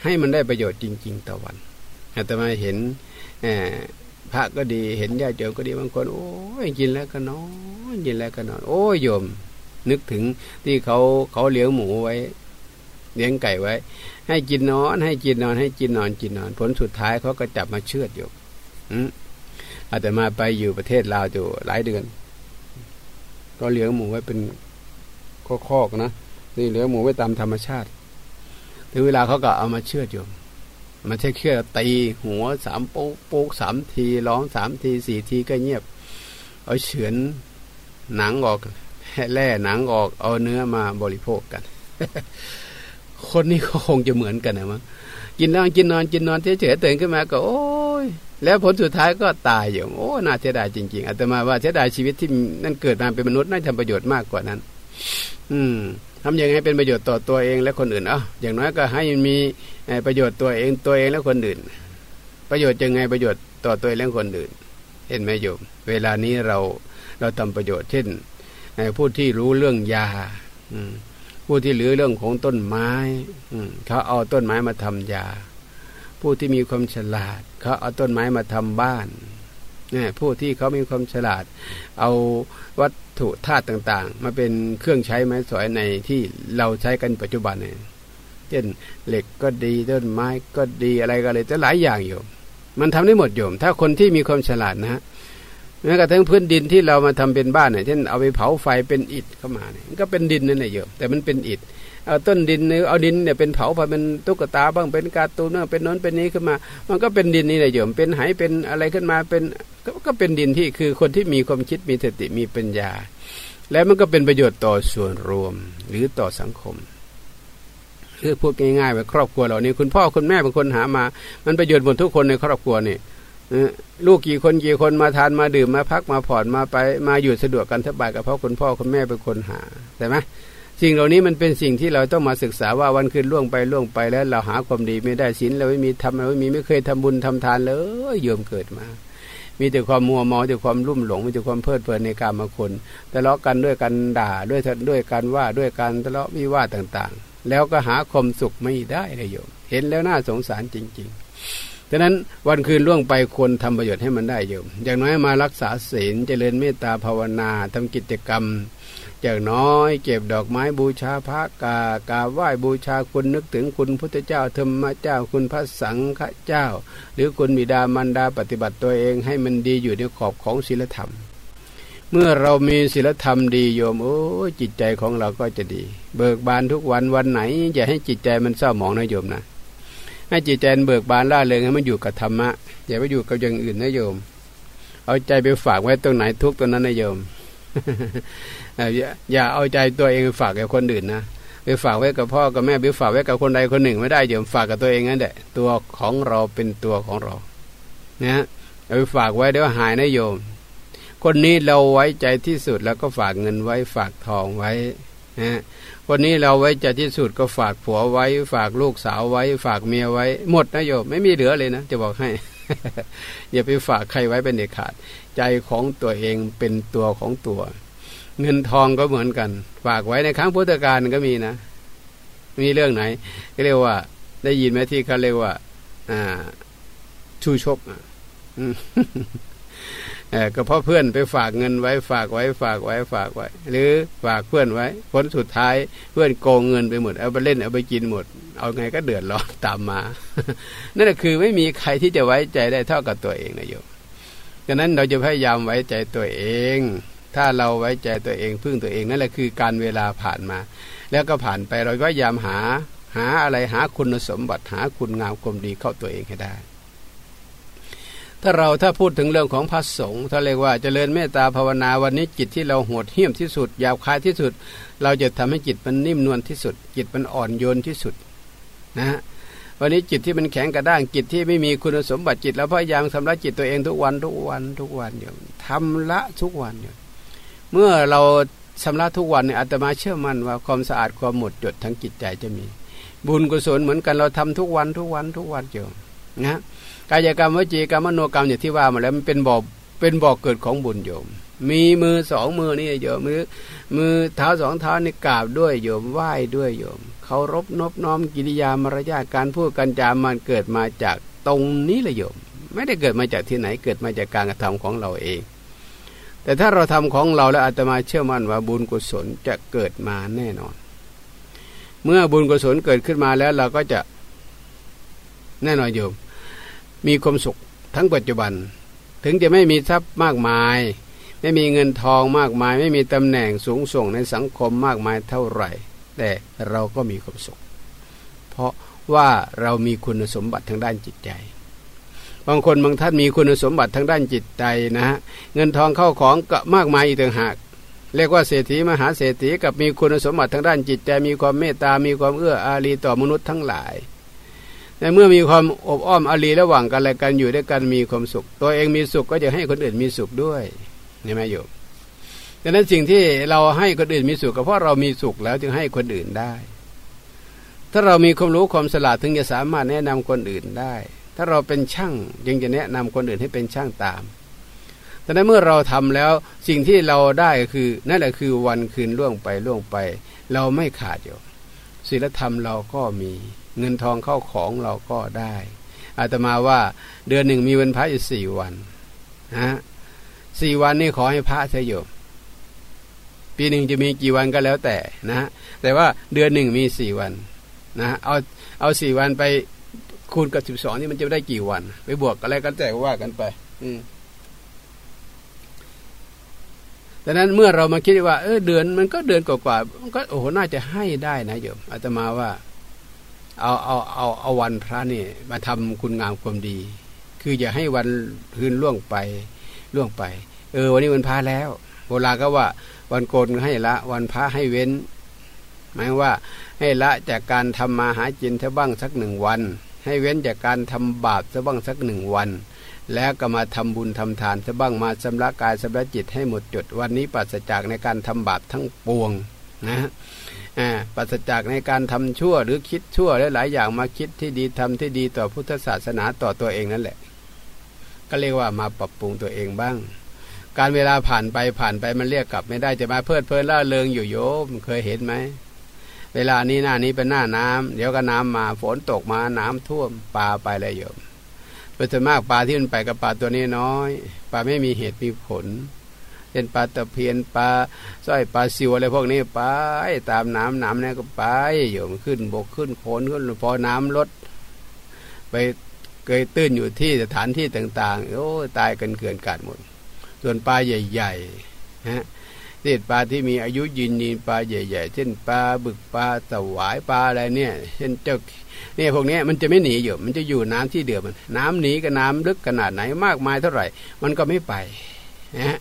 ให้มันได้ประโยชน์จริง ๆ ต่อวันอาตมาเห็นพระก็ดีเห็นญาติโยมก็ดีบางคน โอ้ยกินแล้วก็นอนกินแล้วก็นอน โอ้ยโยม นึกถึงที่เขาเขาเลี้ยงหมูไว้ เลี้ยงไก่ไว้ ให้กินนอน ให้กินนอน ให้กินนอนกินนอน ผลสุดท้ายเขาก็จับมาเชือดอยู่อาตมาไปอยู่ประเทศลาวอยู่หลายเดือน ก็เลี้ยงหมูไว้เป็นคอกๆนะนี่เลี้ยงหมูไว้ตามธรรมชาติถึงเวลาเขาก็เอามาเชือดโยมมันใช่เชือดตีหัวสามปุ๊กปุ๊กสามทีร้องสามทีสี่ทีก็เงียบ เอาเฉือนหนังออกแล่หนังออกเอาเนื้อมาบริโภคกัน คนนี้ก็คงจะเหมือนกันนะมั้งกินนอนกินนอนกินนอนเฉยๆตื่นขึ้นมาก็ โอ้ย แล้วผลสุดท้ายก็ตายอยู่โอ้น่าเสียดายจริง ๆอาตมาว่าเสียดายชีวิตที่นั่นเกิดมาเป็นมนุษย์น่าทำประโยชน์มากกว่านั้น อืมทำยังไงเป็นประโยชน์ต่อตัวเองและคนอื่นอะอย่างน้อยก็ให้มีประโยชน์ตัวเองตัวเองและคนอื่น ประโยชน์ยังไงประโยชน์ต่อตัวเองและคนอื่น เห็นไหมโยมเวลานี้เราเราทำประโยชน์เช่นผู้ที่รู้เรื่องยาผู้ที่รู้เรื่องของต้นไม้เขาเอาต้นไม้มาทำยา ผู้ที่มีความฉลาดเขาเอาต้นไม้มาทำบ้านผู้ที่เขามีความฉลาด เอาวัตถุธาตุต่างๆ มาเป็นเครื่องใช้ไม้สอยในที่เราใช้กันปัจจุบันเนี่ยเช่นเหล็กก็ดีต้นไม้ก็ดีอะไรก็เลยจะหลายอย่างอยู่ มันทำได้หมดโยม ถ้าคนที่มีความฉลาดนะฮะแม้กระทั่งพื้นดินที่เรามาทำเป็นบ้านเนี่ยเช่นเอาไปเผาไฟเป็นอิฐเข้ามาเนี่ยก็เป็นดินนั่นแหละโยมแต่มันเป็นอิฐ เอาต้นดินเอเอาดินเนี่ยเป็นเผาไปเป็นตุ๊กตาบ้างเป็นการ์ตูนเป็นน้นเป็นนี้ขึ้นมา มันก็เป็นดินนี่แหละโยมเป็นไหเป็นอะไรขึ้นมาเป็นก็เป็นดินที่คือคนที่มีความคิดมีสติมีปัญญา แล้วมันก็เป็นประโยชน์ต่อส่วนรวมหรือต่อสังคมคือพูดง่ายๆว่าครอบครัวเรานี่คุณพ่อคุณแม่เป็นคนหามา มันประโยชน์หมดทุกคนในครอบครัวนี่ลูกกี่คนกี่คนมาทานมาดื่มมาพักมาผ่อนมาไปมาอยู่สะดวกกันสบายกับเพราะคุณพ่อคุณแม่เป็นคนหาใช่ไหม สิ่งเหล่านี้มันเป็นสิ่งที่เราต้องมาศึกษาว่าวันคืนล่วงไปล่วงไปแล้ว เราหาความดีไม่ได้ศีลเราไม่มีทำเราไม่มีไม่เคยทำบุญทำทานเลยโยมเกิดมา มีแต่ความมัวเมาแต่ความรุ่มหลงมีแต่ความเพลิดเพลินในการมาคนทะเลาะกันด้วยกันด่าด้วยด้วยการว่าด้วยการทะเลาะวิวาทต่างๆ แล้วก็หาความสุขไม่ได้เลยโยม เห็นแล้วน่าสงสารจริง ๆดังนั้นวันคืนล่วงไปควรทำประโยชน์ให้มันได้โยมอย่างน้อยมารักษาศีลเจริญเมตตาภาวนาทำกิจกรรม จากน้อย เก็บดอกไม้บูชาพระกากาไหว้บูชาคุณนึกถึงคุณพุทธเจ้าธรรมเจ้าคุณพระสังฆเจ้า หรือคุณบิดามารดาปฏิบัติตัวเองให้มันดีอยู่ในขอบของศีลธรรม เมื่อเรามีศีลธรรมดีโยมโอ้จิตใจของเราก็จะดี เบิกบานทุกวันวันไหน อย่าให้จิตใจมันเศร้าหมองนะโยมนะให้จิตใจเบิกบานล่าเริงให้มันอยู่กับธรรมะอย่าไปอยู่กับอย่างอื่นนะโยม เอาใจไปฝากไว้ตรงไหนทุกตรงนั้นนะโยม อย่าเอาใจตัวเองฝากกับคนอื่นนะไปฝากไว้กับพ่อกับแม่ไปฝากไว้กับคนใดคนหนึ่งไม่ได้เดี๋ยวฝากกับตัวเองนั่นแหละตัวของเราเป็นตัวของเรานะเอาไปฝากไว้เดี๋ยวหายนะโยม คนนี้เราไว้ใจที่สุดแล้วก็ฝากเงินไว้ฝากทองไว้นะคนนี้เราไว้ใจที่สุดก็ฝากผัวไว้ ฝากลูกสาวไว้ ฝากเมียไว้ หมดนะโยม ไม่มีเหลือเลยนะจะบอกให้ อย่าไปฝากใครไว้เป็นเด็ดขาด ใจของตัวเองเป็นตัวของตัว เงินทองก็เหมือนกัน ฝากไว้ในครั้งพุทธกาลก็มีนะ มีเรื่องไหนก็เรียกว่า ได้ยินไหมที่เขาเรียกว่า อ่าชูชกอะ ก็เพราะเพื่อนไปฝากเงินไว้ฝากไว้ฝากไว้ฝากไว้ หรือฝากเพื่อนไว้ผลสุดท้ายเพื่อนโกงเงินไปหมดเอาไปเล่นเอาไปกินหมด เอาไงก็เดือดร้อนตามมา นั่นคือไม่มีใครที่จะไว้ใจได้เท่ากับตัวเองนะโยมดังนั้นเราจะพยายามไว้ใจตัวเอง ถ้าเราไว้ใจตัวเองพึ่งตัวเองนั่นแหละคือการเวลาผ่านมา แล้วก็ผ่านไปเราก็พยายามหาหาอะไรหาคุณสมบัติหาคุณงามความดีเข้าตัวเองให้ได้ ถ้าเราถ้าพูดถึงเรื่องของพระสงฆ์ถ้าเรียกว่าจเจริญเมตตาภาวนาวันนี้จิตที่เราโหดเหี้ยมที่สุดยาวคายที่สุด เราจะทำให้จิตมันนิ่มนวลที่สุด จิตมันอ่อนโยนที่สุดนะวันนี้จิตที่มันแข็งกระด้างจิตที่ไม่มีคุณสมบัติจิตแล้วพยายามชำระจิตตัวเองทุกวันทุกวันทุกวันอยู่ทำละทุกวันอยู่เมื่อเราชำระทุกวันเนี่ยอาตมาเชื่อมั่นว่าความสะอาดความหมดจดทั้งจิตใจจะมี บุญกุศลเหมือนกันเราทำทุกวันทุกวันทุกวันอยู่ นะกายกรรมวจีกรรมมโนกรรมอย่างที่ว่ามาแล้วมันเป็นบ่อเป็นบ่อเกิดของบุญโยม มีมือสองมือนี่โยมมือมือเท้าสองเท้านี่กราบด้วยโยมไหว้ด้วยโยมเคารพนบน้อมกิริยามารยาทการพูดกันจามันเกิดมาจากตรงนี้เลยโยม ไม่ได้เกิดมาจากที่ไหนเกิดมาจากการกระทำของเราเอง แต่ถ้าเราทำของเราแล้วอาตมาเชื่อมั่นว่าบุญกุศลจะเกิดมาแน่นอน เมื่อบุญกุศลเกิดขึ้นมาแล้วเราก็จะแน่นอนโยม มีความสุขทั้งปัจจุบัน ถึงจะไม่มีทรัพย์มากมาย ไม่มีเงินทองมากมาย ไม่มีตำแหน่งสูงส่งในสังคมมากมายเท่าไหร่ แต่เราก็มีความสุข เพราะว่าเรามีคุณสมบัติทางด้านจิตใจ บางคนบางท่านมีคุณสมบัติทางด้านจิตใจนะฮะเงินทองเข้าของก็มากมายอีกต่างหากเรียกว่าเศรษฐีมหาเศรษฐีกับมีคุณสมบัติทางด้านจิตใจมีความเมตตา มีความเอื้ออารีต่อมนุษย์ทั้งหลาย แต่เมื่อมีความอบอ้อมอารีระหว่างกันและกันอยู่ด้วยกันมีความสุข ตัวเองมีสุขก็จะให้คนอื่นมีสุขด้วยนี่ไหมโยมดังนั้นสิ่งที่เราให้คนอื่นมีสุขก็เพราะเรามีสุขแล้วจึงให้คนอื่นได้ ถ้าเรามีความรู้ความสลาดถึงจะสามารถแนะนำคนอื่นได้ ถ้าเราเป็นช่างยังจะแนะนำคนอื่นให้เป็นช่างตามแต่นั้นเมื่อเราทำแล้วสิ่งที่เราได้คือนั่นแหละคือวันคืนล่วงไปล่วงไป เราไม่ขาดอยู่ศีลธรรมเราก็มี เงินทองเข้าของเราก็ได้อาตมาว่าเดือนหนึ่งมีวันพระอยู่สี่วันนะสี่วันนี่ขอให้พระเฉยอยู่ปีหนึ่งจะมีกี่วันก็แล้วแต่นะฮะแต่ว่าเดือนหนึ่งมีสี่วันนะเอาเอาสี่วันไปคูณกับสิบสองนี่มันจะได้กี่วัน ไปบวกอะไรกันแต่ว่ากันไป อืมดังนั้นเมื่อเรามาคิดว่าเออเดือนมันก็เดือนกว่าๆมันก็โอ้โหน่าจะให้ได้นะโยมอาตมาว่า เอาเอาเอาเอาวันพระนี่มาทำคุณงามความดี คืออย่าให้วันคืนล่วงไปล่วงไป เออ วันนี้วันพระแล้ว โบราณก็ว่า วันโกนให้ละ วันพระให้เว้น หมายว่าให้ละจากการทำมาหาจินเท่าบ้างสักหนึ่งวัน ให้เว้นจากการทำบาปซะบ้างสักหนึ่งวัน แล้วก็มาทำบุญทำทานซะบ้างมาชำระกายชำระจิตให้หมดจด วันนี้ปัสจากในการทำบาปทั้งปวงนะ ปัสจากในการทำชั่วหรือคิดชั่วและหลายอย่างมาคิดที่ดีทำที่ดีต่อพุทธศาสนาต่อตัวเองนั่นแหละ ก็เรียกว่ามาปรับปรุงตัวเองบ้าง การเวลาผ่านไปผ่านไปมันเรียกกลับไม่ได้จะมาเพลิดเพลินล่าเริงอยู่โยมเคยเห็นไหมเวลานี้หน้านี้เป็นหน้าน้ำเดี๋ยวก็น้ำมาฝนตกมาน้ำท่วมปลาไปเลยโยมเป็นส่วนมากปลาที่มันไปกับปลาตัวนี้น้อยปลาไม่มีเหตุมีผล เป็นปลาตะเพียนปลาสร้อยปลาซิวอะไรพวกนี้ไปตามน้ำน้ำเนี่ยก็ไปโยมขึ้นบกขึ้นโขนขึ้นพอน้ำลด ไปเกยตื้นอยู่ที่สถานที่ต่างๆโอ้ตายกันเกินกาดหมด ส่วนปลาใหญ่ๆฮะเศษปลาที่มีอายุยืนยืนปลาใหญ่ ๆ เช่นปลาบึกปลาสวายปลาอะไรเนี่ย เช่นเจ้าเนี่ยพวกนี้มันจะไม่หนีอยู่ มันจะอยู่น้ำที่เดือดมัน น้ำหนีกับน้ำลึกขนาดไหนมากมายเท่าไหร่ มันก็ไม่ไปนะฮะ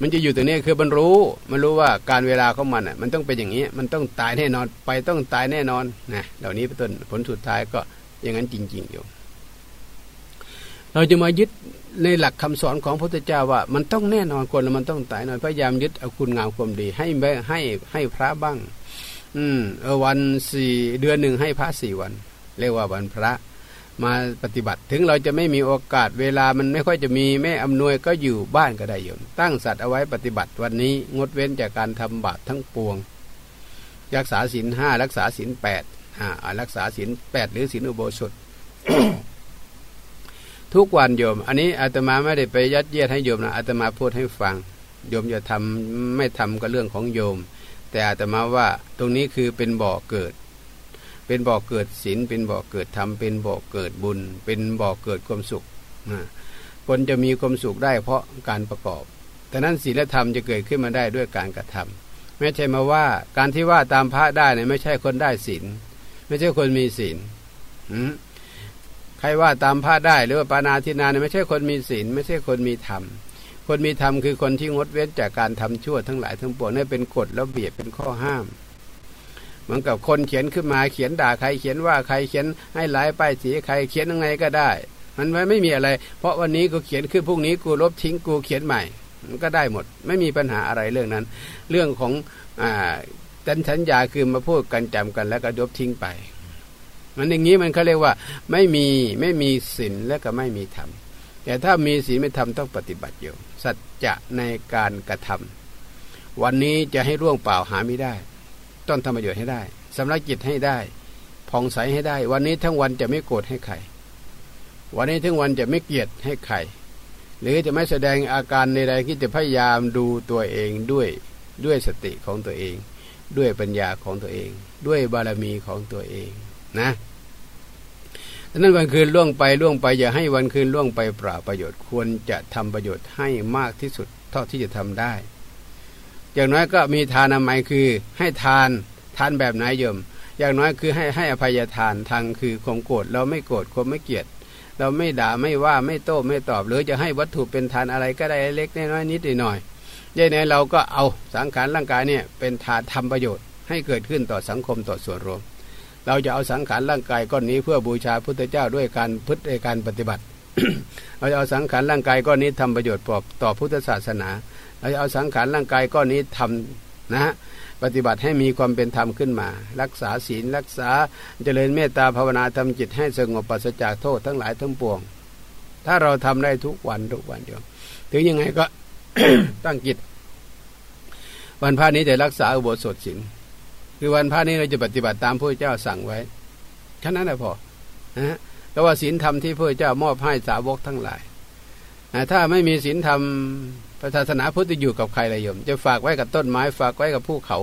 มันจะอยู่ตรงนี้คือมันรู้มันรู้ว่าการเวลาของมันอะมันต้องเป็นอย่างนี้ มันต้องตายแน่นอนไปต้องตายแน่นอนนะเหล่านี้เป็นต้นผลสุดท้ายก็อย่างนั้นจริง ๆ อยู่ เราจะมายึดในหลักคำสอนของพระพุทธเจ้าว่า มันต้องแน่นอนคนมันต้องตายนอนพยายามยึดเอาคุณงามความดี ให้ให้ให้พระบ้าง อืมเออวันสี่เดือนหนึ่งให้พระสี่วัน เรียกว่าวันพระ มาปฏิบัติ ถึงเราจะไม่มีโอกาสเวลามันไม่ค่อยจะมีแม่อำนวยก็อยู่บ้านก็ได้โยมตั้งสัตว์เอาไว้ปฏิบัติวันนี้งดเว้นจากการทำบาปทั้งปวง รักษาศีลห้ารักษาศีลแปดอ่ารักษาศีลแปดหรือศีลอุโบสถทุกวันโยม อันนี้อาตมาไม่ได้ไปยัดเยียดให้โยมนะอาตมาพูดให้ฟัง โยมจะทำไม่ทำก็เรื่องของโยม แต่อาตมาว่าตรงนี้คือเป็นบ่อเกิด เป็นบ่อเกิดศีลเป็นบ่อเกิดธรรมเป็นบ่อเกิดบุญ เป็นบ่อเกิดความสุขคนจะมีความสุขได้เพราะการประกอบแต่นั้นศีลธรรมจะเกิดขึ้นมาได้ด้วยการกระทำไม่ใช่มาว่าการที่ว่าตามพระได้เนี่ยไม่ใช่คนได้ศีลไม่ใช่คนมีศีลใครว่าตามพระได้หรือว่าปานาทินาเนี่ยไม่ใช่คนมีศีลไม่ใช่คนมีธรรมคนมีธรรมคือคนที่งดเว้นจากการทำชั่วทั้งหลายทั้งปวงนี่เป็นกฎระเบียบเป็นข้อห้าม เหมือนกับคนเขียนขึ้นมาเขียนด่าใครเขียนว่าใครเขียนให้หลายป้ายสีใครเขียนยังไงก็ได้ มันไม่มีอะไร เพราะวันนี้กูเขียนขึ้นพรุ่งนี้กูลบทิ้งกูเขียนใหม่ มันก็ได้หมด ไม่มีปัญหาอะไรเรื่องนั้น เรื่องของอ่าดันสัญญาคือมาพูดกันจำกันแล้วก็ยบทิ้งไป มันอย่างนี้มันเขาเรียกว่า ไม่มีไม่มีศีลและก็ไม่มีธรรมแต่ถ้ามีศีลไม่ธรรมต้องปฏิบัติอยู่ สัจจะในการกระทำวันนี้จะให้ร่วงเปล่าหาไม่ได้ ต้องทำประโยชน์ให้ได้สำลักจิตให้ได้ผ่องใสให้ได้ วันนี้ทั้งวันจะไม่โกรธให้ใครวันนี้ทั้งวันจะไม่เกลียดให้ใครหรือจะไม่แสดงอาการในใดที่จะพยายามดูตัวเองด้วยด้วยสติของตัวเอง ด้วยปัญญาของตัวเอง ด้วยบารมีของตัวเองนะดังนั้นวันคืนล่วงไปล่วงไปอย่าให้วันคืนล่วงไปเปล่าประโยชน์ควรจะทำประโยชน์ให้มากที่สุดเท่าที่จะทำได้ อย่างน้อยก็มีทานอมัยคือให้ทานทานแบบไหนโยม อย่างน้อยคือให้ให้อภัยทานทางคือความโกรธเราไม่โกรธความไม่เกลียด เราไม่ด่าไม่ว่าไม่โต้ไม่ตอบ หรือจะให้วัตถุเป็นทานอะไรก็ได้เล็กน้อยนิดหน่อยยัยไหนเราก็เอาสังขารร่างกายเนี่ยเป็นทานทำประโยชน์ ให้เกิดขึ้นต่อสังคมต่อส่วนรวม เราจะเอาสังขารร่างกายก้อนนี้เพื่อบูชาพุทธเจ้าด้วยการพฤติการปฏิบัติ เราจะเอาสังขารร่างกายก้อนนี้ทำประโยชน์ต่อพุทธศาสนา เราจะเอาสังขารร่างกายก้อนนี้ทำนะฮะปฏิบัติให้มีความเป็นธรรมขึ้นมา รักษาศีลรักษาเจริญเมตตาภาวนาทำจิตให้สงบปัสจากโทษทั้งหลายทั้งปวง ถ้าเราทำได้ทุกวันทุกวันโยมถึงยังไงก็ตั้งจิตวันพระนี้จะรักษาอุโบสถศีลคือวันพระนี้เราจะปฏิบัติตามพระเจ้าสั่งไว้แค่นั้นแหละพอนะฮะแต่ว่าศีลธรรมที่พระเจ้ามอบให้สาวกทั้งหลายถ้าไม่มีศีลธรรม ศาสนาพุทธอยู่กับใครลยโยม จะฝากไว้กับต้นไม้ ฝากไว้กับภูเขา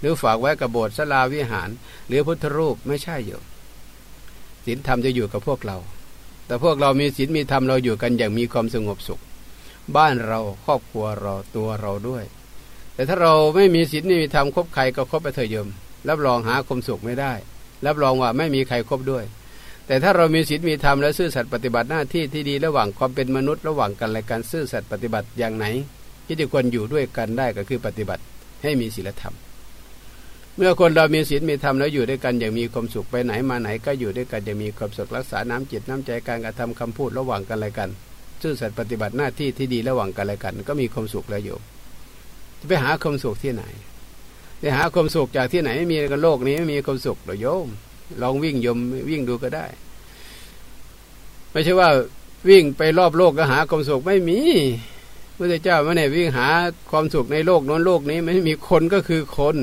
หรือฝากไว้กับโบสถ์สลาวิหาร หรือพุทธรูปไม่ใช่โยมศีลธรรมจะอยู่กับพวกเรา แต่พวกเรามีศีลมีธรรมเราอยู่กันอย่างมีความสงบสุข บ้านเราครอบครัวเราตัวเราด้วย แต่ถ้าเราไม่มีศีลไม่มีธรรมคบใครก็คบไปเถอะโยมรับรองหาความสุขไม่ได้ รับรองว่าไม่มีใครครบด้วย แต่ถ้าเรามีศีลมีธรรมและซื่อสัตย์ปฏิบัติหน้าที่ที่ดีระหว่างความเป็นมนุษย์ระหว่างกันและการซื่อสัตย์ปฏิบัติอย่างไหน ที่จะควรอยู่ด้วยกันได้ก็คือปฏิบัติให้มีศีลธรรม เมื่อคนเรามีศีลมีธรรมแล้วอยู่ด้วยกันอย่างมีความสุขไปไหนมาไหนก็อยู่ด้วยกันอย่างมีความสุขรักษาน้ำจิตน้ำใจการกระทำคำพูดระหว่างกันและกัน ซื่อสัตย์ปฏิบัติหน้าที่ที่ดีระหว่างกันและกัน ก็มีความสุขแล้วอยู่ไปหาความสุขที่ไหนไปหาความสุขจากที่ไหนไม่มีกันโลกนี้ไม่มีความสุขหรอโยม ลองวิ่งยมวิ่งดูก็ได้ ไม่ใช่ว่าวิ่งไปรอบโลกก็หาความสุขไม่มีพระเจ้าไม่ได้วิ่งหาความสุขในโลกน้นโลกนี้ไม่มีคนก็คือคน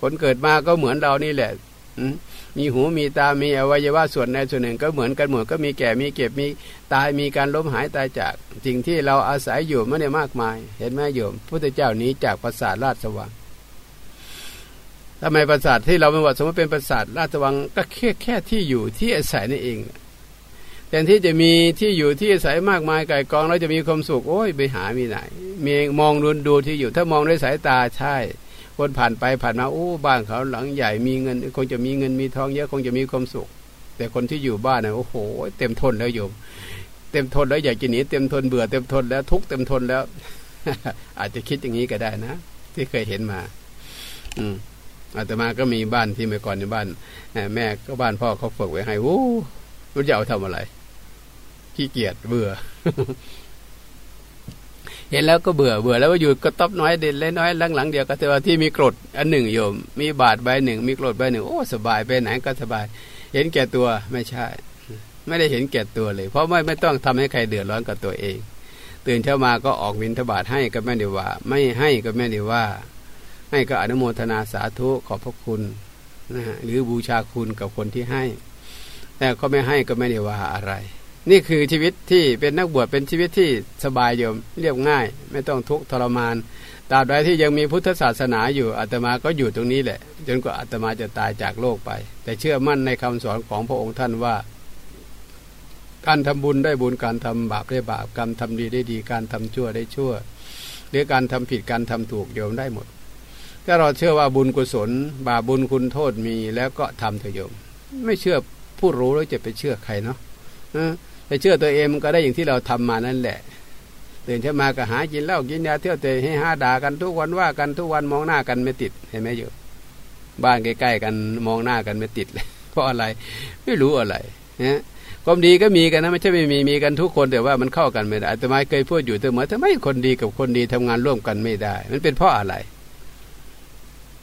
คนเกิดมาก็เหมือนเรานี่แหละมีหูมีตา มีอวัยวะส่วนในส่วนหนึ่งก็เหมือนกันหมดก็มีแก่มีเก็บมีตายมีการล้มหายตายจาก สิ่งที่เราอาศัยอยู่ไม่ได้มากมาย เห็นไหมโยมพุทธเจ้านี้จากปราสาราชสว่าง ทำไมปราสาทที่เราเป็นวัดสมมติเป็นปราสาทราชว่างก็แค่แค่ที่อยู่ที่อาศัยนี่เองแต่ที่จะมีที่อยู่ที่อาศัยมากมายไก่กองแล้วจะมีความสุขโอ้ยไปหามีไหน มีมองดูดูที่อยู่ ถ้ามองด้วยสายตาใช่ คนผ่านไปผ่านมาโอ้บ้านเขาหลังใหญ่มีเงิน คงจะมีเงินมีทองเยอะคงจะมีความสุข แต่คนที่อยู่บ้านนะโอ้โห เต็มทนแล้วโยมเต็มทนแล้วอยากจะหนีเต็มทนเบื่อเต็มทนแล้วทุกเต็มทนแล้ว อาจจะคิดอย่างนี้ก็ได้นะ ที่เคยเห็นมา อืม อาตมาก็มีบ้านที่เมื่อก่อนในบ้านแม่ก็บ้านพ่อเขาฝึกไว้ให้โอ้รู้จะเอาทำอะไรขี้เกียจเบื่อ เห็นแล้วก็เบื่อเบื่อแล้วก็อยู่ก็ต๊อบน้อยเด่นเล็กน้อยหลังๆเดียวก็แต่ว่าที่มีกรดอันหนึ่งโยม มีบาทใบหนึ่ง มีกรดใบหนึ่งโอ้สบายไปไหนก็สบาย เห็นแก่ตัวไม่ใช่ ไม่ได้เห็นแก่ตัวเลย เพราะไม่ไม่ต้องทำให้ใครเดือดร้อนกับตัวเอง ตื่นเช้ามาก็ออกวินทบาทให้ก็ไม่ได้ว่า ไม่ให้ก็ไม่ได้ว่า ให้ก็อนุโมทนาสาธุขอบพระคุณนะฮะหรือบูชาคุณกับคนที่ให้ แต่ก็ไม่ให้ก็ไม่ได้ว่าอะไร นี่คือชีวิตที่เป็นนักบวชเป็นชีวิตที่สบายโยมเรียบง่าย ไม่ต้องทุกข์ทรมานตราบใดที่ยังมีพุทธศาสนาอยู่อาตมาก็อยู่ตรงนี้แหละ จนกว่าอาตมาจะตายจากโลกไป แต่เชื่อมั่นในคำสอนของพระองค์ท่านว่า การทำบุญได้บุญการทำบาปได้บาปการทำดีได้ดีการทำชั่วได้ชั่ว หรือการทำผิดการทำถูกโยมได้หมด ถ้าเราเชื่อว่าบุญกุศล บาบุญคุณโทษมีแล้วก็ทำเถอะโยม ไม่เชื่อผู้รู้แล้วจะไปเชื่อใครเนาะไปเชื่อตัวเองมันก็ได้อย่างที่เราทำมานั่นแหละตื่นเช้ามาก็หากินเหล้ากินยาเที่ยวเตะให้ห้าด่ากันทุกวันว่ากันทุกวันมองหน้ากันไม่ติดเห็นไหมอยู่บ้านใกล้ๆกันมองหน้ากันไม่ติดเลยเพราะอะไรไม่รู้อะไรนะความดีก็มีกันนะไม่ใช่ไม่มีมีกันทุกคนแต่ว่ามันเข้ากันไม่ได้แต่มาเคยพูดอยู่เสมอทำไมคนดีกับคนดีทำงานร่วมกันไม่ได้ มันเป็นเพราะอะไร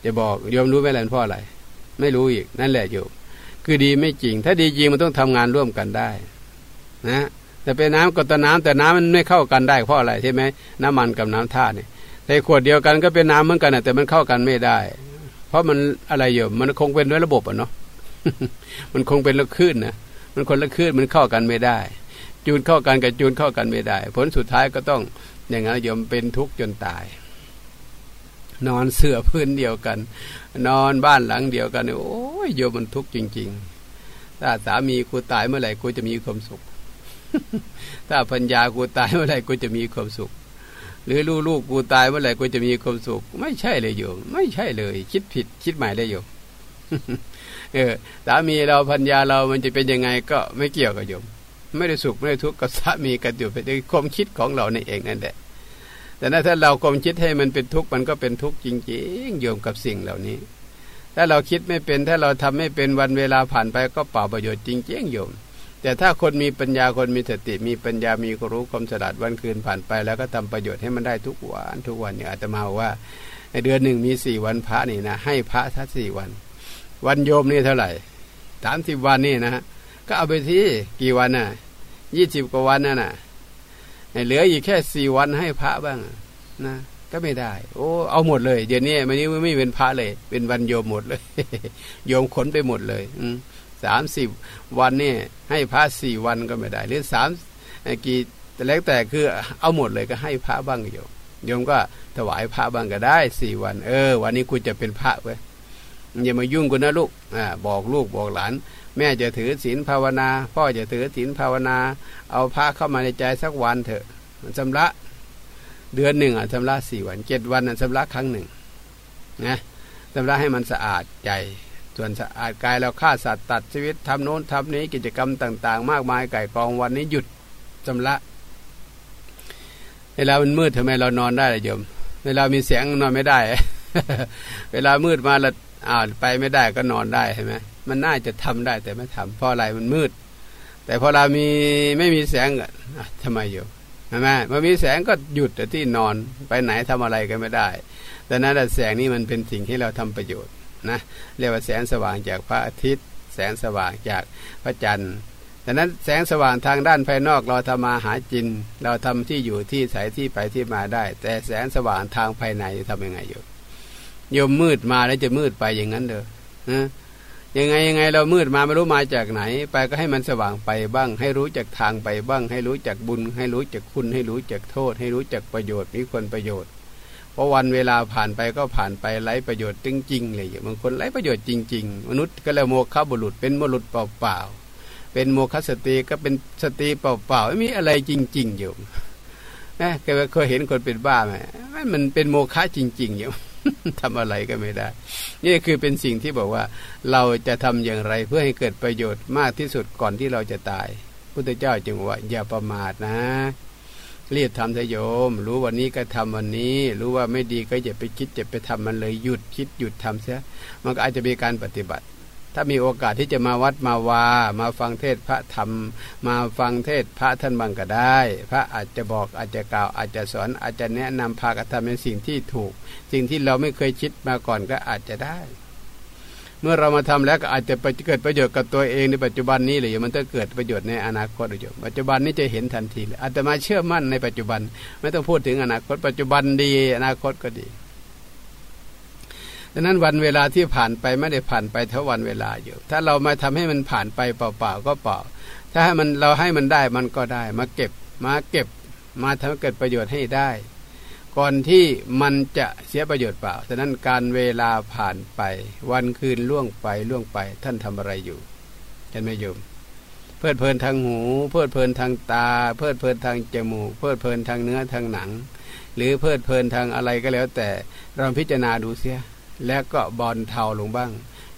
จะบอกโยมรู้ไหมล่ะเพราะอะไร ไม่รู้อีกนั่นแหละโยมคือดีไม่จริง ถ้าดีจริงมันต้องทำงานร่วมกันได้ นะแต่เป็นน้ำกับตัวน้ำแต่น้ำมันไม่เข้ากันได้เพราะอะไรใช่ไหมน้ำมันกับน้ำท่าเนี่ยในขวดเดียวกันก็เป็นน้ำเหมือนกันแต่มันเข้ากันไม่ได้ เพราะมันอะไรอยู่มันคงเป็นด้วยระบบอะเนาะมันคงเป็นละคลื่นนะมันคนละคลื่นมันเข้ากันไม่ได้ จูนเข้ากันกับจูนเข้ากันไม่ได้ ผลสุดท้ายก็ต้องอย่างนั้นยมเป็นทุกข์จนตาย นอนเสื่อพื้นเดียวกัน นอนบ้านหลังเดียวกัน โอ้ยโยมมันทุกข์จริง ๆ ถ้าสามีกูตายเมื่อไหร่กูจะมีความสุข ถ้าพัญญากูตายเมื่อไหร่กูจะมีความสุข หรือลูกลูกกูตายเมื่อไหร่กูจะมีความสุข ไม่ใช่เลยโยม ไม่ใช่เลย คิดผิด คิดใหม่เลยโยมเออสามีเราพัญญาเรามันจะเป็นยังไงก็ไม่เกี่ยวกับโยม ไม่ได้สุขไม่ได้ทุกข์กับสามีกันอยู่ไปด้วยความคิดของเราในเองนั่นแหละ แต่ถ้าเราความคิดให้มันเป็นทุกข์มันก็เป็นทุกข์จริงๆโยมกับสิ่งเหล่านี้ ถ้าเราคิดไม่เป็นถ้าเราทำไม่เป็นวันเวลาผ่านไปก็เปล่าประโยชน์จริงๆโยม แต่ถ้าคนมีปัญญาคนมีสติมีปัญญามีรู้ความสลัดวันคืนผ่านไป แล้วก็ทำประโยชน์ให้มันได้ทุกวันทุกวันเนี่ยอาตมาว่า ในเดือนหนึ่งมีสี่วันพระนี่นะให้พระทัศสี่วัน วันโยมนี่เท่าไหร่สามสิบวันนี่นะฮะก็เอาไปที่กี่วันน่ะยี่สิบกว่าวันน่ะนะ เหลืออีกแค่สี่วันให้พระบ้างนะก็ไม่ได้ โอ้เอาหมดเลย เดี๋ยวนี้มันนี้ไม่เป็นพระเลย เป็นวันโยมหมดเลย โยมขนไปหมดเลยอืสามสิบวันนี่ให้พระสี่วันก็ไม่ได้ หรือสามกี่แต่แล้วแต่คือเอาหมดเลยก็ให้พระบ้างโยมโยมก็ถวายพระบ้างก็ได้สี่วัน เออ วันนี้คุณจะเป็นพระเว้ยอย่ามายุ่งกันนะลูกอบอกลูกบอกหลาน แม่จะถือศีลภาวนา พ่อจะถือศีลภาวนา เอาพระเข้ามาในใจสักวันเถอะชำระเดือนหนึ่งอะชำระสี่วันเจ็ดวันอะชำระครั้งหนึ่งนะชำระให้มันสะอาดใจส่วนสะอาดกายเราฆ่าสัตว์ตัดชีวิตทำโน้นทำนี้กิจกรรมต่าง ๆ มากมายไก่กองวันนี้หยุดชำระเวลามันมืดทำไมเรานอนได้เลยโยม เวลามีเสียงนอนไม่ได้ เวลามืดมาเราอ้าวไปไม่ได้ก็นอนได้ใช่ไหม มันน่าจะทำได้แต่ไม่ทำเพราะอะไรมันมืด แต่พอเรามีไม่มีแสงทำไมอยู่ใช่ไหมเมื่อมีแสงก็หยุดแต่ที่นอนไปไหนทำอะไรก็ไม่ได้ดังนั้นแสงนี้มันเป็นสิ่งที่เราทำประโยชน์นะเรียกว่าแสงสว่างจากพระอาทิตย์ แสงสว่างจากพระจันทร์ดังนั้นแสงสว่างทางด้านภายนอกเราทำมาหาจิน เราทำที่อยู่ที่ใสที่ไปที่มาได้ แต่แสงสว่างทางภายในทำยังไงอยู่โยมมืดมาแล้วจะมืดไปอย่างนั้นเด้อนะ ยังไงยังไงเรามืดมาไม่รู้มาจากไหน ไปก็ให้มันสว่างไปบ้าง ให้รู้จักทางไปบ้าง ให้รู้จักบุญ ให้รู้จักคุณ ให้รู้จักโทษ ให้รู้จักประโยชน์มีคนประโยชน์เพราะวันเวลาผ่านไปก็ผ่านไปไร้ประโยชน์จริงๆเลยบางคนไร้ประโยชน์จริง ๆ มนุษย์ก็เลยโมฆะบุรุษเป็นมนุษเปล่าๆเป็นโมฆะสติก็เป็นสติเปล่าๆไม่มีอะไรจริง ๆ อยู่นะเคยเห็นคนเป็นบ้าไหมมันเป็นโมฆะจริง ๆ อยู่ ทำอะไรก็ไม่ได้ นี่คือเป็นสิ่งที่บอกว่าเราจะทำอย่างไรเพื่อให้เกิดประโยชน์มากที่สุดก่อนที่เราจะตายพุทธเจ้าจึงว่า อย่าประมาทนะรีบทำทโยม รู้วันนี้ก็ทำวันนี้ รู้ว่าไม่ดีก็อย่าไปคิดอย่าไปทำมันเลยหยุดคิดหยุดทำเสียมันก็อาจจะมีการปฏิบัติ ถ้ามีโอกาสที่จะมาวัดมาวา มาฟังเทศพระธรรม มาฟังเทศพระท่านบังก็ได้ พระอาจจะบอกอาจจะกล่าวอาจจะสอนอาจจะแนะนำพากระทำในสิ่งที่ถูก สิ่งที่เราไม่เคยคิดมาก่อนก็อาจจะได้ เมื่อเรามาทำแล้วก็อาจจะเกิดประโยชน์กับตัวเองในปัจจุบันนี้เลยมันจะเกิดประโยชน์ในอนาคตอยู่ปัจจุบันนี้จะเห็นทันทีอาจจะมาเชื่อมั่นในปัจจุบัน ไม่ต้องพูดถึงอนาคตปัจจุบันดีอนาคตก็ดี ดังนั้นวันเวลาที่ผ่านไปไม่ได้ผ่านไปเท่าวันเวลาอยู่ ถ้าเรามาทำให้มันผ่านไปเปล่าๆก็เปล่า ถ้าให้มันเราให้มันได้มันก็ได้ มาเก็บมาเก็บมาทำให้เกิดประโยชน์ให้ได้ ก่อนที่มันจะเสียประโยชน์เปล่าฉะนั้นการเวลาผ่านไป วันคืนล่วงไปล่วงไปท่านทำอะไรอยู่ฉันไม่ยมเพลิดเพลินทางหู เพลิดเพลินทางตา เพลิดเพลินทางจมูก เพลิดเพลินทางเนื้อทางหนัง หรือเพลิดเพลินทางอะไรก็แล้วแต่เราพิจารณาดูเสีย แล้วก็บอลเทาลงบ้าง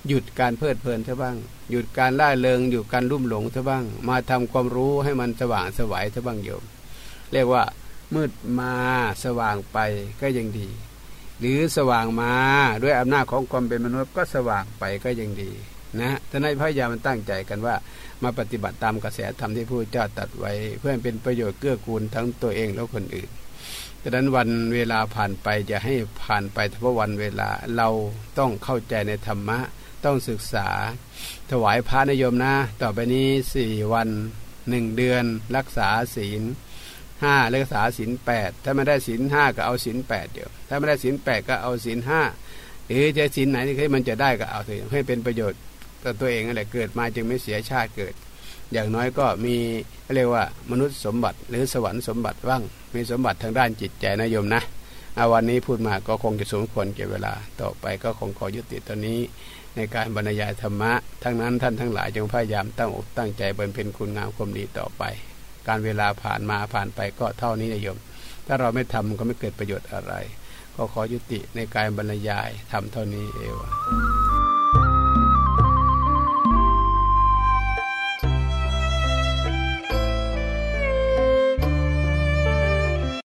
หยุดการเพลิดเพลินซะบ้าง หยุดการล่าเริงหยุดการรุ่มหลงซะบ้าง มาทำความรู้ให้มันสว่างสวัยซะบ้างโยม เรียกว่ามืดมาสว่างไปก็ยังดี หรือสว่างมาด้วยอำนาจของความเป็นมนุษย์ก็สว่างไปก็ยังดีนะท่านให้พยายามันตั้งใจกันว่า มาปฏิบัติตามกระแสธรรมที่ผู้เจ้าตัดไว้ เพื่อเป็นประโยชน์เกื้อกูลทั้งตัวเองและคนอื่น ดังนั้นวันเวลาผ่านไปจะให้ผ่านไปเฉพาะวันเวลาเราต้องเข้าใจในธรรมะต้องศึกษา ถวายพระนิยมนะ ต่อไปนี้สี่วันหนึ่งเดือน รักษาศีลห้ารักษาศีลแปดถ้าไม่ได้ศีลห้าก็เอาศีลแปดเดียวถ้าไม่ได้ศีลแปดก็เอาศีลห้าหรือจะศีลไหนที่มันจะได้ก็เอาเถอะให้เป็นประโยชน์ต่อตัวเองนั่นแหละเกิดมาจึงไม่เสียชาติเกิด อย่างน้อยก็มีเรียกว่ามนุษย์สมบัติหรือสวรรค์สมบัติว่างมีสมบัติทางด้านจิตใจนะโยมนะอาวันนี้พูดมาก็คงจะสมควรเก็บเวลาต่อไปก็คงขอยุติตอนนี้ในการบรรยายธรรมะ ทั้งนั้นท่านทั้งหลายจงพยายามตั้งอกตั้งใจบำเพ็ญคุณงามความดีต่อไป การเวลาผ่านมาผ่านไปก็เท่านี้นะโยม ถ้าเราไม่ทำก็ไม่เกิดประโยชน์อะไร ก็ขอยุติในการบรรยายทำเท่านี้เอว